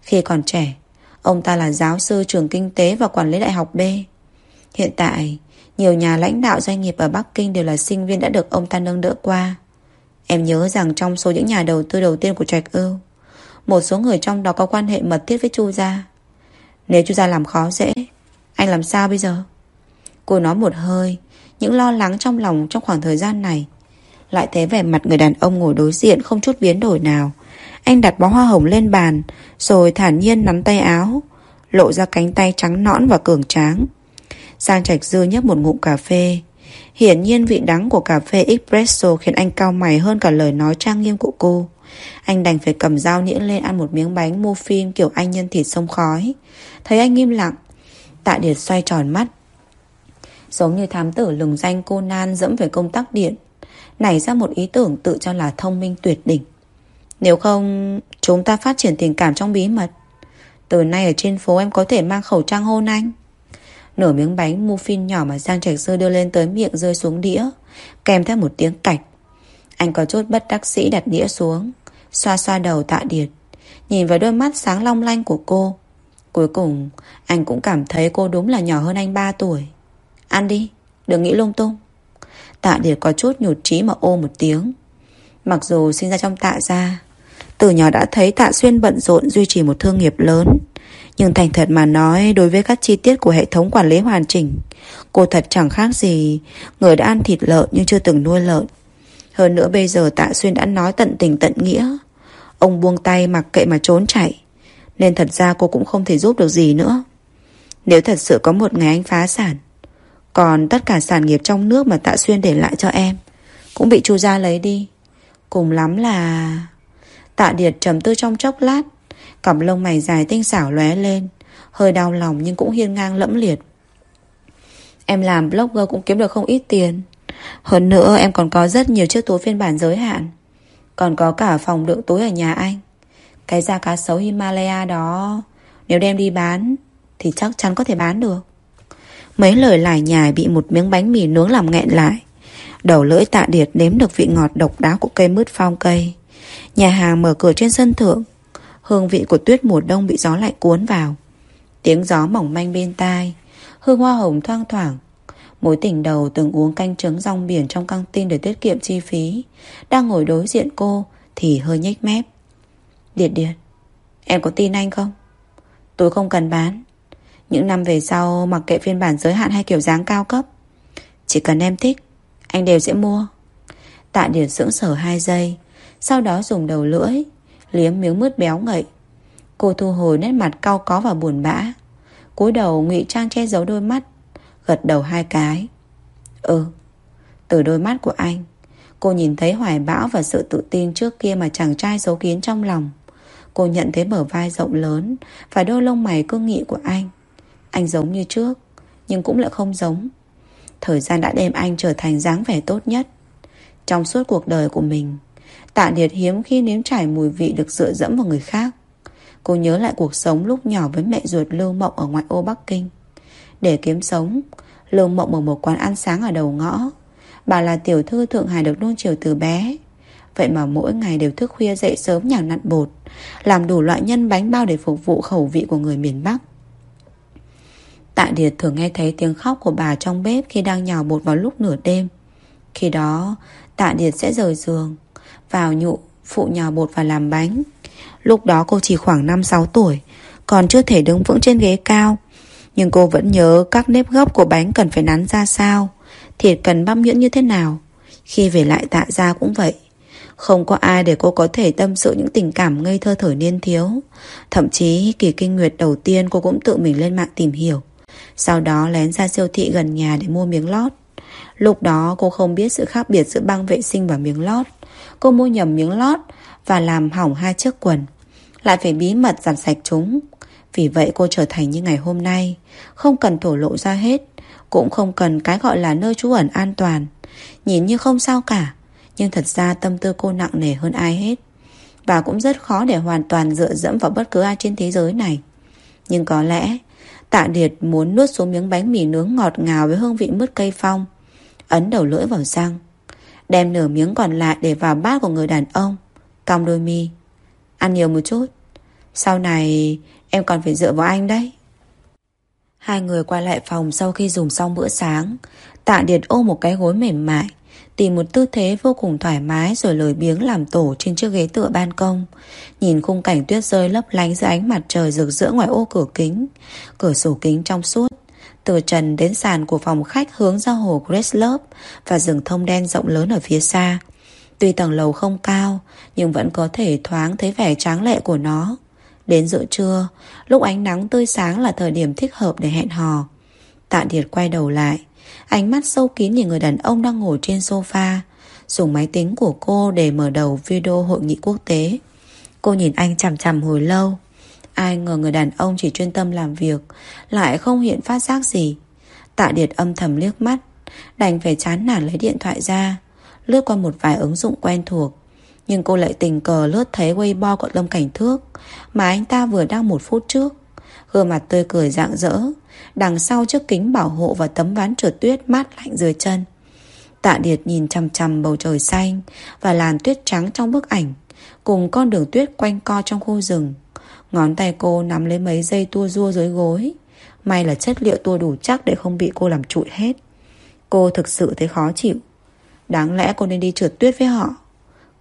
Khi còn trẻ, Ông ta là giáo sư trường kinh tế và quản lý đại học B. Hiện tại, Nhiều nhà lãnh đạo doanh nghiệp ở Bắc Kinh Đều là sinh viên đã được ông ta nâng đỡ qua. Em nhớ rằng trong số những nhà đầu tư đầu tiên của Trạch Ưu, Một số người trong đó có quan hệ mật thiết với Chu gia nếu chú ra làm khó dễ Anh làm sao bây giờ? Cô nói một hơi, Những lo lắng trong lòng trong khoảng thời gian này. Lại thấy vẻ mặt người đàn ông ngồi đối diện Không chút biến đổi nào. Anh đặt bó hoa hồng lên bàn, Rồi thản nhiên nắm tay áo, Lộ ra cánh tay trắng nõn và cường tráng. Giang Trạch Dư nhấp một ngụm cà phê. Hiển nhiên vị đắng của cà phê espresso Khiến anh cao mày hơn cả lời nói trang nghiêm của cô. Anh đành phải cầm dao nhĩa lên ăn một miếng bánh muffin Kiểu anh nhân thịt sông khói. Thấy anh im lặng, Tạ Điệt xoay tròn mắt. Giống như thám tử lừng danh cô Nan dẫm về công tắc điện, Nảy ra một ý tưởng tự cho là thông minh tuyệt đỉnh. Nếu không, Chúng ta phát triển tình cảm trong bí mật. Từ nay ở trên phố em có thể mang khẩu trang hôn anh. Nửa miếng bánh muffin nhỏ mà Giang Trạch Sơ đưa lên tới miệng rơi xuống đĩa, Kèm theo một tiếng cạch. Anh có chút bất đắc sĩ đặt đĩa xuống, Xoa xoa đầu tạ điệt, Nhìn vào đôi mắt sáng long lanh của cô. Cuối cùng, anh cũng cảm thấy cô đúng là nhỏ hơn anh 3 tuổi. Ăn đi, Đừng nghĩ lung tung. Tạ Điệt có chút nhụt chí mà ô một tiếng. Mặc dù sinh ra trong tạ gia, Từ nhỏ đã thấy tạ xuyên bận rộn Duy trì một thương nghiệp lớn. Nhưng thành thật mà nói, Đối với các chi tiết của hệ thống quản lý hoàn chỉnh, Cô thật chẳng khác gì Người đã ăn thịt lợn nhưng chưa từng nuôi lợn. Hơn nữa bây giờ tạ xuyên đã nói tận tình tận nghĩa. Ông buông tay mặc kệ mà trốn chạy. Nên thật ra cô cũng không thể giúp được gì nữa. Nếu thật sự có một ngày anh phá sản, Còn tất cả sản nghiệp trong nước Mà Tạ Xuyên để lại cho em, Cũng bị chu gia lấy đi. Cùng lắm là Tạ Điệt trầm tư trong chốc lát, Cặp lông mày dài tinh xảo lóe lên, Hơi đau lòng nhưng cũng hiên ngang lẫm liệt. Em làm blogger cũng kiếm được không ít tiền. Hơn nữa, em còn có rất nhiều chiếc túi phiên bản giới hạn. Còn có cả phòng đựng túi ở nhà anh. Cái da cá sấu Himalaya đó, Nếu đem đi bán, Thì chắc chắn có thể bán được. Mấy lời lải nhải bị một miếng bánh mì nướng làm nghẹn lại. Đầu lưỡi tạ điệt nếm được vị ngọt độc đáo của cây mứt phong cây. Nhà hàng mở cửa trên sân thượng. Hương vị của tuyết mùa đông bị gió lạnh cuốn vào. Tiếng gió mỏng manh bên tai. Hương hoa hồng thoang thoảng. Mối tình đầu từng uống canh trứng rong biển trong căng tin để tiết kiệm chi phí. Đang ngồi đối diện cô Thì hơi nhếch mép. Điệt điệt Em có tin anh không? Tôi không cần bán. Những năm về sau, mặc kệ phiên bản giới hạn hay kiểu dáng cao cấp, Chỉ cần em thích, Anh đều sẽ mua. Tạ Điệt sững sở 2 giây, Sau đó dùng đầu lưỡi, Liếm miếng mứt béo ngậy. Cô thu hồi nét mặt cau có và buồn bã. Cúi đầu ngụy trang che giấu đôi mắt Gật đầu hai cái. Ừ. Từ đôi mắt của anh, Cô nhìn thấy hoài bão và sự tự tin trước kia mà chàng trai giấu kín trong lòng. Cô nhận thấy bờ vai rộng lớn Và đôi lông mày cương nghị của anh. Anh giống như trước, Nhưng cũng lại không giống. Thời gian đã đem anh trở thành dáng vẻ tốt nhất. Trong suốt cuộc đời của mình, Tạ Điệt hiếm khi nếm trải mùi vị được dựa dẫm vào người khác. Cô nhớ lại cuộc sống lúc nhỏ với mẹ ruột Lưu Mộng ở ngoại ô Bắc Kinh. Để kiếm sống Lưu Mộng mở một quán ăn sáng ở đầu ngõ Bà là tiểu thư Thượng Hải được nuông chiều từ bé Vậy mà mỗi ngày đều thức khuya dậy sớm nhào nặn bột Làm đủ loại nhân bánh bao để phục vụ khẩu vị của người miền Bắc Tạ Điệt thường nghe thấy tiếng khóc của bà trong bếp khi đang nhào bột vào lúc nửa đêm. Khi đó, Tạ Điệt sẽ rời giường, vào nhụ, phụ nhào bột và làm bánh. Lúc đó cô chỉ khoảng 5-6 tuổi, còn chưa thể đứng vững trên ghế cao. Nhưng cô vẫn nhớ các nếp gốc của bánh cần phải nắn ra sao, thịt cần băm nhuyễn như thế nào. Khi về lại tạ ra cũng vậy. Không có ai để cô có thể tâm sự những tình cảm ngây thơ thời niên thiếu. Thậm chí kỳ kinh nguyệt đầu tiên cô cũng tự mình lên mạng tìm hiểu. Sau đó lén ra siêu thị gần nhà để mua miếng lót. Lúc đó cô không biết sự khác biệt giữa băng vệ sinh và miếng lót. Cô mua nhầm miếng lót Và làm hỏng hai chiếc quần. Lại phải bí mật giặt sạch chúng. Vì vậy cô trở thành như ngày hôm nay. Không cần thổ lộ ra hết, Cũng không cần cái gọi là nơi trú ẩn an toàn. Nhìn như không sao cả, Nhưng thật ra tâm tư cô nặng nề hơn ai hết. Và cũng rất khó để hoàn toàn dựa dẫm vào bất cứ ai trên thế giới này. Nhưng có lẽ, Tạ Điệt muốn nuốt xuống miếng bánh mì nướng ngọt ngào với hương vị mứt cây phong, Ấn đầu lưỡi vào răng, Đem nửa miếng còn lại để vào bát của người đàn ông, Cong đôi mi. Ăn nhiều một chút. Sau này em còn phải dựa vào anh đấy. Hai người quay lại phòng sau khi dùng xong bữa sáng. Tạ Điệt ôm một cái gối mềm mại, Tìm một tư thế vô cùng thoải mái Rồi lười biếng làm tổ trên chiếc ghế tựa ban công. Nhìn khung cảnh tuyết rơi lấp lánh Dưới ánh mặt trời rực rỡ ngoài ô cửa kính, Cửa sổ kính trong suốt. Từ trần đến sàn của phòng khách Hướng ra hồ Grace Love Và rừng thông đen rộng lớn ở phía xa. Tuy tầng lầu không cao, Nhưng vẫn có thể thoáng thấy vẻ tráng lệ của nó. Đến giữa trưa, Lúc ánh nắng tươi sáng là thời điểm thích hợp để hẹn hò. Tạ Điệt quay đầu lại, Ánh mắt sâu kín nhìn người đàn ông đang ngồi trên sofa, Dùng máy tính của cô để mở đầu video hội nghị quốc tế. Cô nhìn anh chằm chằm hồi lâu, Ai ngờ người đàn ông chỉ chuyên tâm làm việc, Lại không hiện phát giác gì. Tạ Điệt âm thầm liếc mắt, Đành phải chán nản lấy điện thoại ra, Lướt qua một vài ứng dụng quen thuộc. Nhưng cô lại tình cờ lướt thấy Weibo của Lâm Cảnh Thước, Mà anh ta vừa đăng một phút trước. Gương mặt tươi cười rạng rỡ, Đằng sau chiếc kính bảo hộ và tấm ván trượt tuyết mát lạnh dưới chân. Tạ Điệt nhìn chằm chằm bầu trời xanh Và làn tuyết trắng trong bức ảnh, Cùng con đường tuyết quanh co trong khu rừng. Ngón tay cô nắm lấy mấy dây tua rua dưới gối. May là chất liệu tua đủ chắc để không bị cô làm trụi hết. Cô thực sự thấy khó chịu. Đáng lẽ cô nên đi trượt tuyết với họ.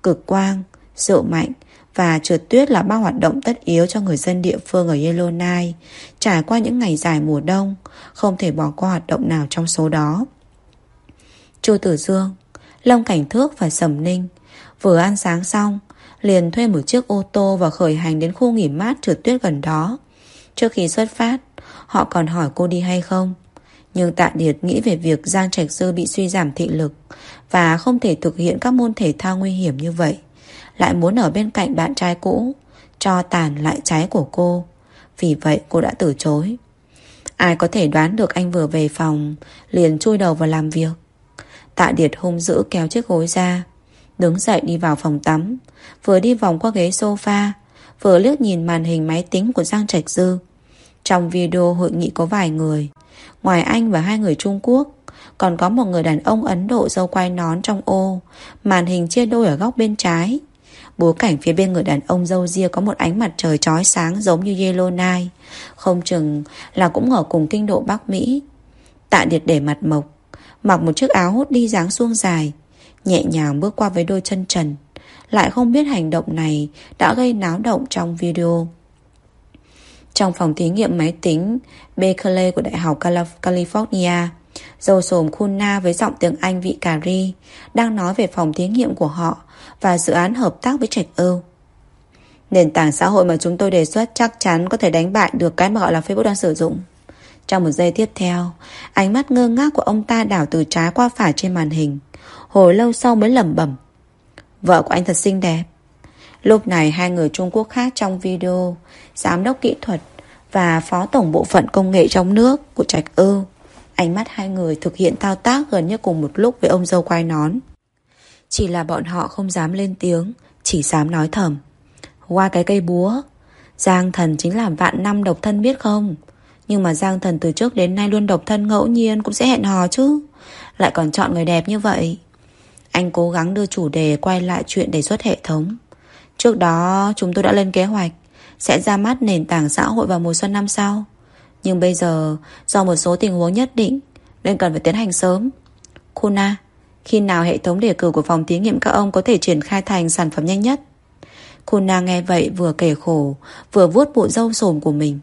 Cực quang, rượu mạnh và trượt tuyết là ba hoạt động tất yếu cho người dân địa phương ở Yellowknife trải qua những ngày dài mùa đông, không thể bỏ qua hoạt động nào trong số đó. Chu Tử Dương, Long Cảnh Thước và Sầm Ninh vừa ăn sáng xong, liền thuê một chiếc ô tô và khởi hành đến khu nghỉ mát trượt tuyết gần đó. Trước khi xuất phát, họ còn hỏi cô đi hay không. Nhưng Tạ Điệt nghĩ về việc Giang Trạch Sư bị suy giảm thị lực và không thể thực hiện các môn thể thao nguy hiểm như vậy. Lại muốn ở bên cạnh bạn trai cũ, Cho tàn lại trái của cô. Vì vậy cô đã từ chối. Ai có thể đoán được anh vừa về phòng, Liền chui đầu vào làm việc. Tạ Điệt hung dữ kéo chiếc gối ra, Đứng dậy đi vào phòng tắm. Vừa đi vòng qua ghế sofa, Vừa liếc nhìn màn hình máy tính của Giang Trạch Dư Trong video hội nghị có vài người Ngoài anh và hai người Trung Quốc Còn có một người đàn ông Ấn Độ dâu quai nón trong ô Màn hình chia đôi ở góc bên trái Bối cảnh phía bên người đàn ông dâu ria có một ánh mặt trời chói sáng giống như Yellowknife. Không chừng là cũng ở cùng kinh độ Bắc Mỹ. Tạ Điệt để mặt mộc, mặc một chiếc áo hút đi dáng suông dài, nhẹ nhàng bước qua với đôi chân trần. Lại không biết hành động này đã gây náo động trong video. Trong phòng thí nghiệm máy tính Berkeley của Đại học California, dâu sồm Kuna với giọng tiếng Anh vị cà ri đang nói về phòng thí nghiệm của họ và dự án hợp tác với Trạch Âu. Nền tảng xã hội mà chúng tôi đề xuất chắc chắn có thể đánh bại được cái mà gọi là Facebook đang sử dụng. Trong một giây tiếp theo, ánh mắt ngơ ngác của ông ta đảo từ trái qua phải trên màn hình. Hồi lâu sau mới lẩm bẩm. Vợ của anh thật xinh đẹp. Lúc này hai người Trung Quốc khác trong video, giám đốc kỹ thuật và phó tổng bộ phận công nghệ trong nước của Trạch Ư. Ánh mắt hai người thực hiện thao tác gần như cùng một lúc với ông dâu quai nón. Chỉ là bọn họ không dám lên tiếng Chỉ dám nói thầm. Qua cái cây búa Giang thần chính là vạn năm độc thân biết không? Nhưng mà Giang thần từ trước đến nay Luôn độc thân ngẫu nhiên cũng sẽ hẹn hò chứ. Lại còn chọn người đẹp như vậy. Anh cố gắng đưa chủ đề Quay lại chuyện đề xuất hệ thống. Trước đó chúng tôi đã lên kế hoạch Sẽ ra mắt nền tảng xã hội vào mùa xuân năm sau Nhưng bây giờ Do một số tình huống nhất định Nên cần phải tiến hành sớm Kuna khi nào hệ thống đề cử của phòng thí nghiệm các ông có thể triển khai thành sản phẩm nhanh nhất? Kuna nghe vậy vừa kể khổ, vừa vuốt bộ râu sồm của mình.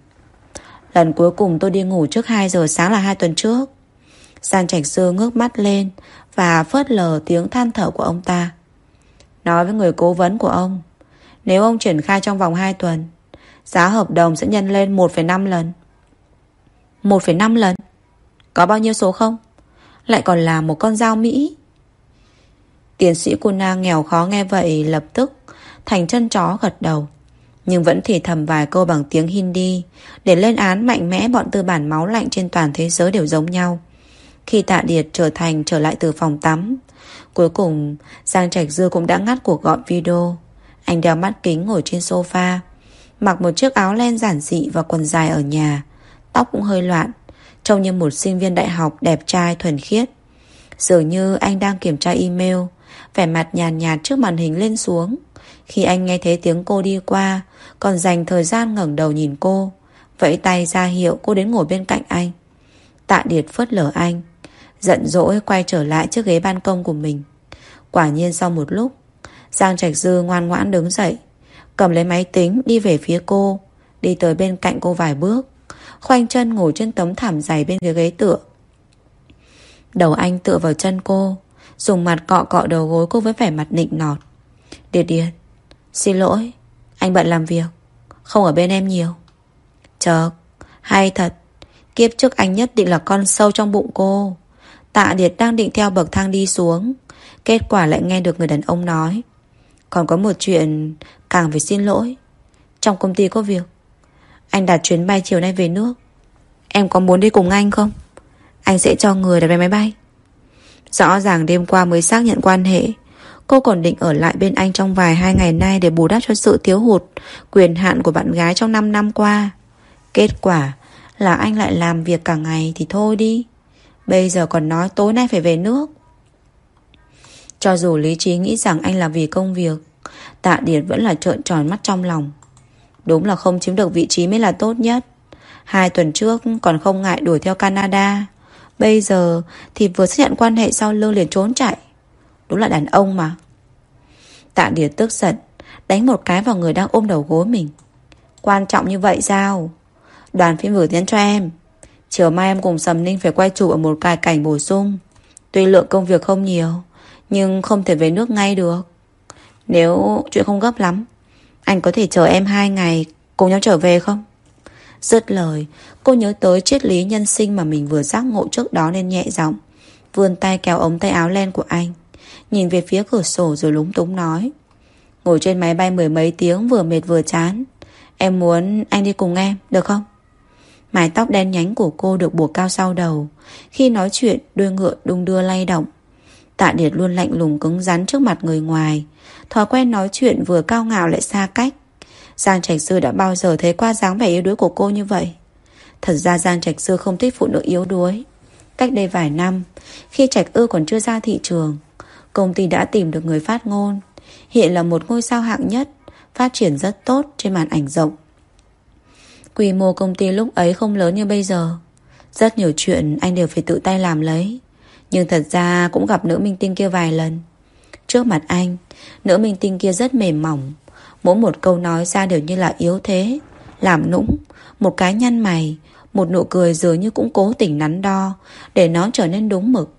Lần cuối cùng tôi đi ngủ trước 2 giờ sáng là hai tuần trước. San Trạch Sư ngước mắt lên và phớt lờ tiếng than thở của ông ta. Nói với người cố vấn của ông, nếu ông triển khai trong vòng 2 tuần, giá hợp đồng sẽ nhân lên 1,5 lần. 1,5 lần? Có bao nhiêu số không? Lại còn là một con dao Mỹ. Tiến sĩ Kuna nghèo khó nghe vậy lập tức Thành chân chó gật đầu Nhưng vẫn thì thầm vài câu bằng tiếng Hindi Để lên án mạnh mẽ bọn tư bản máu lạnh trên toàn thế giới đều giống nhau. Khi tạ điệt trở thành trở lại từ phòng tắm Cuối cùng Giang Trạch Dư cũng đã ngắt cuộc gọi video. Anh đeo mắt kính ngồi trên sofa Mặc một chiếc áo len giản dị Và quần dài ở nhà. Tóc cũng hơi loạn Trông như một sinh viên đại học đẹp trai thuần khiết. Dường như anh đang kiểm tra email Vẻ mặt nhàn nhạt, nhạt trước màn hình lên xuống. Khi anh nghe thấy tiếng cô đi qua Còn dành thời gian ngẩng đầu nhìn cô Vẫy tay ra hiệu cô đến ngồi bên cạnh anh. Tạ Điệt phớt lờ anh Giận dỗi quay trở lại trước ghế ban công của mình. Quả nhiên sau một lúc Giang Trạch Dư ngoan ngoãn đứng dậy, Cầm lấy máy tính đi về phía cô, Đi tới bên cạnh cô vài bước. Khoanh chân ngồi trên tấm thảm dày bên ghế ghế tựa. Đầu anh tựa vào chân cô, Dùng mặt cọ cọ đầu gối cô với vẻ mặt nịnh nọt. Điệt điệt, Xin lỗi, Anh bận làm việc, Không ở bên em nhiều. Chợt Hay thật, Kiếp trước anh nhất định là con sâu trong bụng cô. Tạ Điệt đang định theo bậc thang đi xuống, Kết quả lại nghe được người đàn ông nói. Còn có một chuyện Càng phải xin lỗi. Trong công ty có việc. Anh đặt chuyến bay chiều nay về nước. Em có muốn đi cùng anh không? Anh sẽ cho người đặt vé máy bay. Rõ ràng đêm qua mới xác nhận quan hệ. Cô còn định ở lại bên anh trong vài hai ngày nay Để bù đắp cho sự thiếu hụt, Quyền hạn của bạn gái trong 5 năm qua. Kết quả là anh lại làm việc cả ngày Thì thôi đi. Bây giờ còn nói tối nay phải về nước. Cho dù lý trí nghĩ rằng anh là vì công việc, Tạ Điệt vẫn là trợn tròn mắt trong lòng. Đúng là không chiếm được vị trí mới là tốt nhất. Hai tuần trước còn không ngại đuổi theo Canada. Bây giờ thì vừa xác nhận quan hệ sau lưng liền trốn chạy. Đúng là đàn ông mà. Tạ Điệt tức giận, Đánh một cái vào người đang ôm đầu gối mình. Quan trọng như vậy sao? Đoàn phim gửi tiến cho em. Chiều mai em cùng Sầm Ninh phải quay chụp ở một cài cảnh bổ sung. Tuy lượng công việc không nhiều nhưng không thể về nước ngay được Nếu chuyện không gấp lắm Anh có thể chờ em hai ngày Cùng nhau trở về không Dứt lời Cô nhớ tới triết lý nhân sinh mà mình vừa giác ngộ trước đó nên nhẹ giọng Vươn tay kéo ống tay áo len của anh Nhìn về phía cửa sổ rồi lúng túng nói Ngồi trên máy bay mười mấy tiếng vừa mệt vừa chán Em muốn anh đi cùng em, được không? Mái tóc đen nhánh của cô được buộc cao sau đầu Khi nói chuyện đuôi ngựa đung đưa lay động Tạ Điệt luôn lạnh lùng cứng rắn trước mặt người ngoài. Thói quen nói chuyện vừa cao ngạo lại xa cách. Giang Trạch Sư đã bao giờ thấy qua dáng vẻ yếu đuối của cô như vậy? Thật ra Giang Trạch Sư không thích phụ nữ yếu đuối. Cách đây vài năm, Khi Trạch Ư còn chưa ra thị trường, Công ty đã tìm được người phát ngôn. Hiện là một ngôi sao hạng nhất, Phát triển rất tốt trên màn ảnh rộng. Quy mô công ty lúc ấy không lớn như bây giờ. Rất nhiều chuyện anh đều phải tự tay làm lấy. Nhưng thật ra cũng gặp nữ minh tinh kia vài lần. Trước mặt anh, Nữ minh tinh kia rất mềm mỏng. Mỗi một câu nói ra đều như là yếu thế, Làm nũng. Một cái nhăn mày, Một nụ cười dường như cũng cố tình nắn đo, Để nó trở nên đúng mực.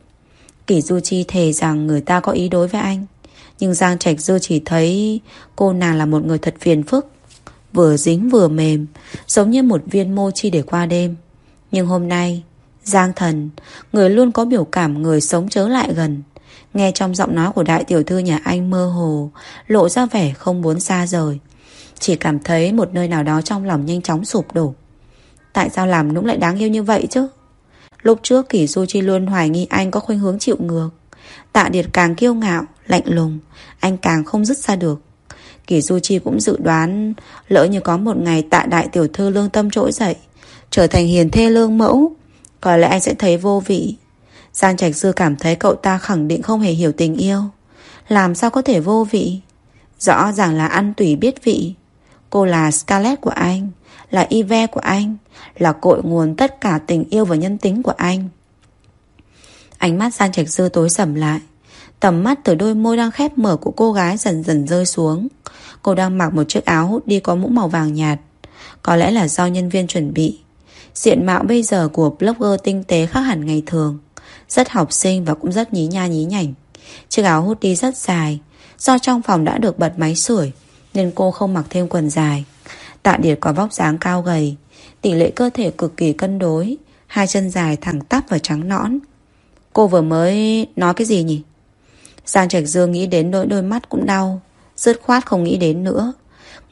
Kỷ Du Chi thề rằng người ta có ý đối với anh. Nhưng Giang Trạch Dư chỉ thấy Cô nàng là một người thật phiền phức. Vừa dính vừa mềm, Giống như một viên mochi để qua đêm. Nhưng hôm nay Giang thần Người luôn có biểu cảm người sống chớ lại gần. Nghe trong giọng nói của đại tiểu thư nhà anh mơ hồ Lộ ra vẻ không muốn xa rời. Chỉ cảm thấy một nơi nào đó trong lòng nhanh chóng sụp đổ. Tại sao làm nũng lại đáng yêu như vậy chứ? Lúc trước Kỷ Du Chi luôn hoài nghi anh có khuynh hướng chịu ngược. Tạ Điệt càng kiêu ngạo, lạnh lùng Anh càng không dứt ra được. Kỷ Du Chi cũng dự đoán Lỡ như có một ngày tạ đại tiểu thư lương tâm trỗi dậy Trở thành hiền thê lương mẫu có lẽ anh sẽ thấy vô vị. Giang Trạch Dư cảm thấy cậu ta khẳng định không hề hiểu tình yêu. Làm sao có thể vô vị? Rõ ràng là ăn tùy biết vị. Cô là Scarlett của anh, Là Yve của anh, Là cội nguồn tất cả tình yêu và nhân tính của anh. Ánh mắt Giang Trạch Dư tối sầm lại. Tầm mắt từ đôi môi đang khép mở của cô gái dần dần rơi xuống. Cô đang mặc một chiếc áo hút đi có mũ màu vàng nhạt. Có lẽ là do nhân viên chuẩn bị. Diện mạo bây giờ của blogger tinh tế khác hẳn ngày thường. Rất học sinh và cũng rất nhí nha nhí nhảnh. Chiếc áo hút đi rất dài. Do trong phòng đã được bật máy sưởi, Nên cô không mặc thêm quần dài. Tạ Điệt có vóc dáng cao gầy, Tỷ lệ cơ thể cực kỳ cân đối, Hai chân dài thẳng tắp và trắng nõn. Cô vừa mới nói cái gì nhỉ? Giang Trạch Dương nghĩ đến nỗi đôi mắt cũng đau, Dứt khoát không nghĩ đến nữa.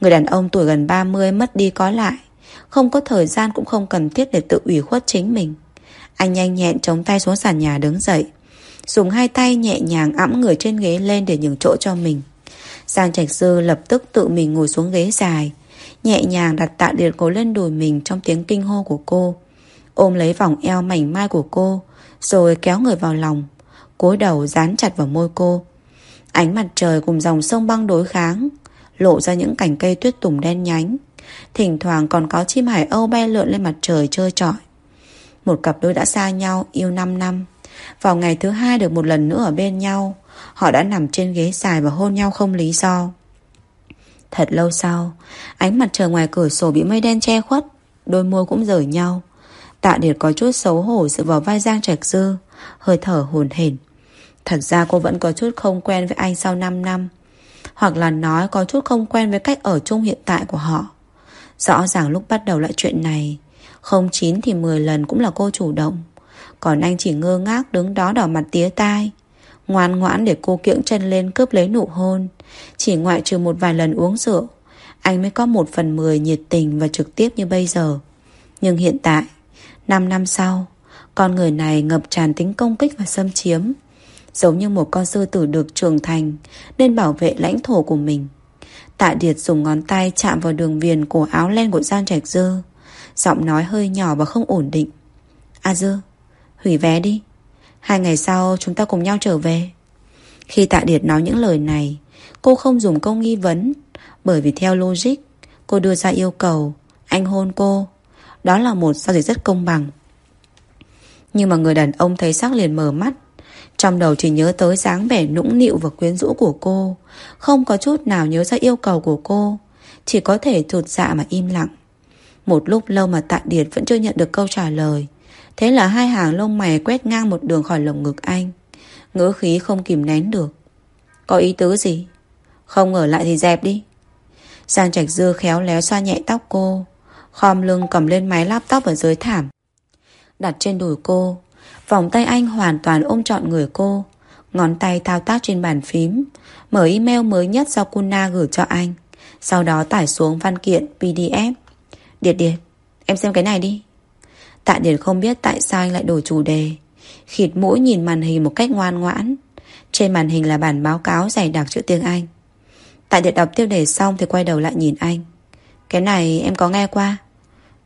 Người đàn ông tuổi gần 30 mất đi có lại không có thời gian cũng không cần thiết để tự ủy khuất chính mình. Anh nhanh nhẹn chống tay xuống sàn nhà đứng dậy. Dùng hai tay nhẹ nhàng ẵm người trên ghế lên để nhường chỗ cho mình. Giang Trạch Dư lập tức tự mình ngồi xuống ghế dài, Nhẹ nhàng đặt tạ điệt ngồi lên đùi mình trong tiếng kinh hô của cô. Ôm lấy vòng eo mảnh mai của cô, Rồi kéo người vào lòng, cúi đầu dán chặt vào môi cô. Ánh mặt trời cùng dòng sông băng đối kháng, Lộ ra những cành cây tuyết tùng đen nhánh. Thỉnh thoảng còn có chim hải âu bay lượn lên mặt trời chơi trọi. Một cặp đôi đã xa nhau yêu 5 năm. Vào ngày thứ hai được một lần nữa ở bên nhau, Họ đã nằm trên ghế dài và hôn nhau không lý do. Thật lâu sau, Ánh mặt trời ngoài cửa sổ bị mây đen che khuất, Đôi môi cũng rời nhau. Tạ Điệt có chút xấu hổ dựa vào vai Giang Trạch Dư, Hơi thở hồn hển. Thật ra cô vẫn có chút không quen với anh sau 5 năm, Hoặc là nói có chút không quen với cách ở chung hiện tại của họ. Rõ ràng lúc bắt đầu lại chuyện này, Không chín thì 10 lần cũng là cô chủ động. Còn anh chỉ ngơ ngác đứng đó đỏ mặt tía tai, Ngoan ngoãn để cô kiễng chân lên cướp lấy nụ hôn. Chỉ ngoại trừ một vài lần uống rượu, Anh mới có một phần mười nhiệt tình và trực tiếp như bây giờ. Nhưng hiện tại 5 năm sau, Con người này ngập tràn tính công kích và xâm chiếm, Giống như một con sư tử được trưởng thành, Nên bảo vệ lãnh thổ của mình. Tạ Điệt dùng ngón tay chạm vào đường viền của áo len của Giang Trạch Dư Giọng nói hơi nhỏ và không ổn định. A Dư Hủy vé đi. Hai ngày sau chúng ta cùng nhau trở về. Khi Tạ Điệt nói những lời này, Cô không dùng câu nghi vấn, Bởi vì theo logic, Cô đưa ra yêu cầu, Anh hôn cô. Đó là một giao dịch rất công bằng. Nhưng mà người đàn ông thấy sắc liền mở mắt trong đầu chỉ nhớ tới dáng vẻ nũng nịu và quyến rũ của cô. Không có chút nào nhớ ra yêu cầu của cô. Chỉ có thể thụt dạ mà im lặng. Một lúc lâu mà Tạ Điệt vẫn chưa nhận được câu trả lời. Thế là hai hàng lông mày quét ngang một đường khỏi lồng ngực anh. Ngữ khí không kìm nén được. Có ý tứ gì? Không ở lại thì dẹp đi. Giang Trạch Dư khéo léo xoa nhẹ tóc cô. Khom lưng cầm lên máy laptop ở dưới thảm. Đặt trên đùi cô Vòng tay anh hoàn toàn ôm trọn người cô. Ngón tay thao tác trên bàn phím. Mở email mới nhất do Kuna gửi cho anh. Sau đó tải xuống văn kiện PDF Điệt điệt, Em xem cái này đi. Tạ Điệt không biết tại sao anh lại đổi chủ đề. Khịt mũi nhìn màn hình một cách ngoan ngoãn. Trên màn hình là bản báo cáo dày đặc chữ tiếng Anh. Tạ Điệt đọc tiêu đề xong Thì quay đầu lại nhìn anh. Cái này em có nghe qua?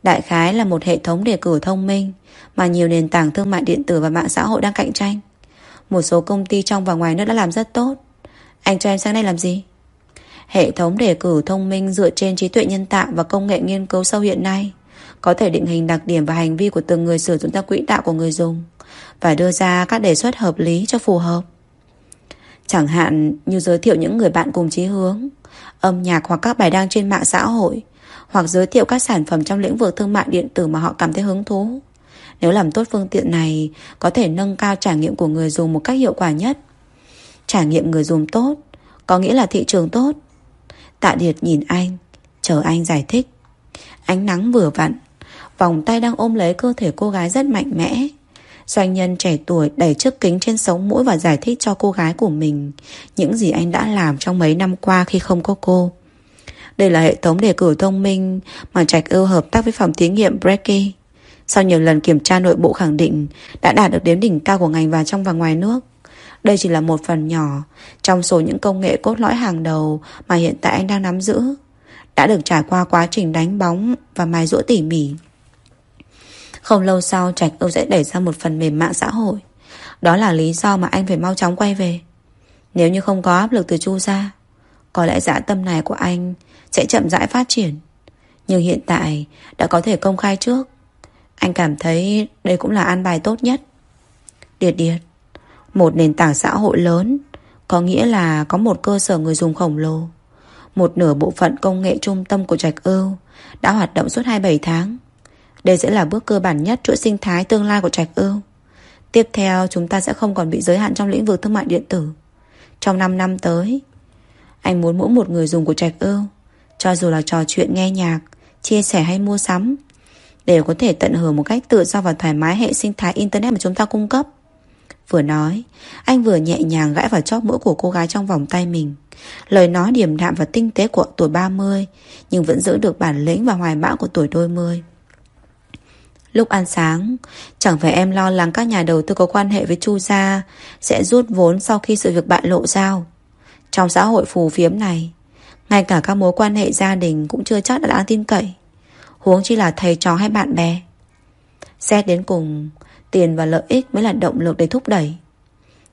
Đại khái là một hệ thống đề cử thông minh Mà nhiều nền tảng thương mại điện tử và mạng xã hội đang cạnh tranh Một số công ty trong và ngoài nước đã làm rất tốt Anh cho em sang đây làm gì? Hệ thống đề cử thông minh dựa trên trí tuệ nhân tạo và công nghệ nghiên cứu sâu hiện nay có thể định hình đặc điểm và hành vi của từng người sử dụng ra quỹ đạo của người dùng và đưa ra các đề xuất hợp lý cho phù hợp. Chẳng hạn như giới thiệu những người bạn cùng chí hướng, âm nhạc hoặc các bài đăng trên mạng xã hội, hoặc giới thiệu các sản phẩm trong lĩnh vực thương mại điện tử mà họ cảm thấy hứng thú. Nếu làm tốt phương tiện này, có thể nâng cao trải nghiệm của người dùng một cách hiệu quả nhất. Trải nghiệm người dùng tốt, có nghĩa là thị trường tốt. Tạ Điệt nhìn anh, chờ anh giải thích. Ánh nắng vừa vặn, Vòng tay đang ôm lấy cơ thể cô gái rất mạnh mẽ Doanh nhân trẻ tuổi đẩy chiếc kính trên sống mũi và giải thích cho cô gái của mình những gì anh đã làm trong mấy năm qua khi không có cô. Đây là hệ thống đề cử thông minh mà Trạch ưu hợp tác với phòng thí nghiệm Brecky. Sau nhiều lần kiểm tra nội bộ khẳng định, đã đạt được đến đỉnh cao của ngành và trong và ngoài nước. Đây chỉ là một phần nhỏ trong số những công nghệ cốt lõi hàng đầu mà hiện tại anh đang nắm giữ. Đã được trải qua quá trình đánh bóng và mài rũa tỉ mỉ. Không lâu sau, Trạch Âu sẽ đẩy ra một phần mềm mạng xã hội Đó là lý do mà anh phải mau chóng quay về Nếu như không có áp lực từ Chu ra Có lẽ dã tâm này của anh sẽ chậm rãi phát triển. Nhưng hiện tại đã có thể công khai trước. Anh cảm thấy đây cũng là an bài tốt nhất. Điệt điệt Một nền tảng xã hội lớn Có nghĩa là có một cơ sở người dùng khổng lồ. Một nửa bộ phận công nghệ trung tâm của Trạch Ưu Đã hoạt động suốt 27 tháng. Đây sẽ là bước cơ bản nhất chuỗi sinh thái tương lai của Trạch Ưu. Tiếp theo chúng ta sẽ không còn bị giới hạn trong lĩnh vực thương mại điện tử. Trong 5 năm tới, anh muốn mỗi một người dùng của Trạch Ưu, cho dù là trò chuyện nghe nhạc, chia sẻ hay mua sắm, đều có thể tận hưởng một cách tự do và thoải mái hệ sinh thái Internet mà chúng ta cung cấp. Vừa nói Anh vừa nhẹ nhàng gãi vào chóp mũi của cô gái trong vòng tay mình. Lời nói điềm đạm và tinh tế của tuổi 30 Nhưng vẫn giữ được bản lĩnh và hoài bão của tuổi đôi mươi. Lúc ăn sáng Chẳng phải em lo lắng các nhà đầu tư có quan hệ với Chu Gia Sẽ rút vốn sau khi sự việc bạn lộ giao Trong xã hội phù phiếm này ngay cả các mối quan hệ gia đình Cũng chưa chắc đã đáng tin cậy. Huống chi là thầy trò hay bạn bè. Xét đến cùng, Tiền và lợi ích mới là động lực để thúc đẩy.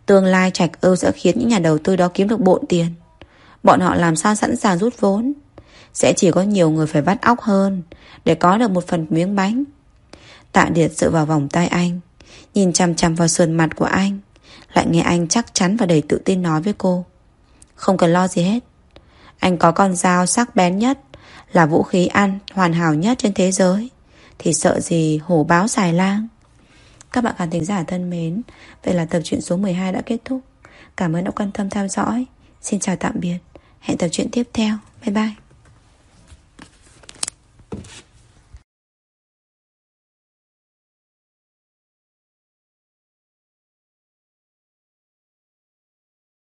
Tương lai trạch ưu sẽ khiến những nhà đầu tư đó kiếm được bộn tiền. Bọn họ làm sao sẵn sàng rút vốn? Sẽ chỉ có nhiều người phải vắt óc hơn Để có được một phần miếng bánh. Tạ Điệt dựa vào vòng tay anh, Nhìn chằm chằm vào sườn mặt của anh, Lại nghe anh chắc chắn và đầy tự tin nói với cô. Không cần lo gì hết. Anh có con dao sắc bén nhất, Là vũ khí ăn hoàn hảo nhất trên thế giới, Thì sợ gì hổ báo xài lang. Các bạn khán thính giả thân mến, Vậy là tập truyện số 12 đã kết thúc. Cảm ơn đã quan tâm theo dõi. Xin chào tạm biệt. Hẹn tập truyện tiếp theo. Bye bye.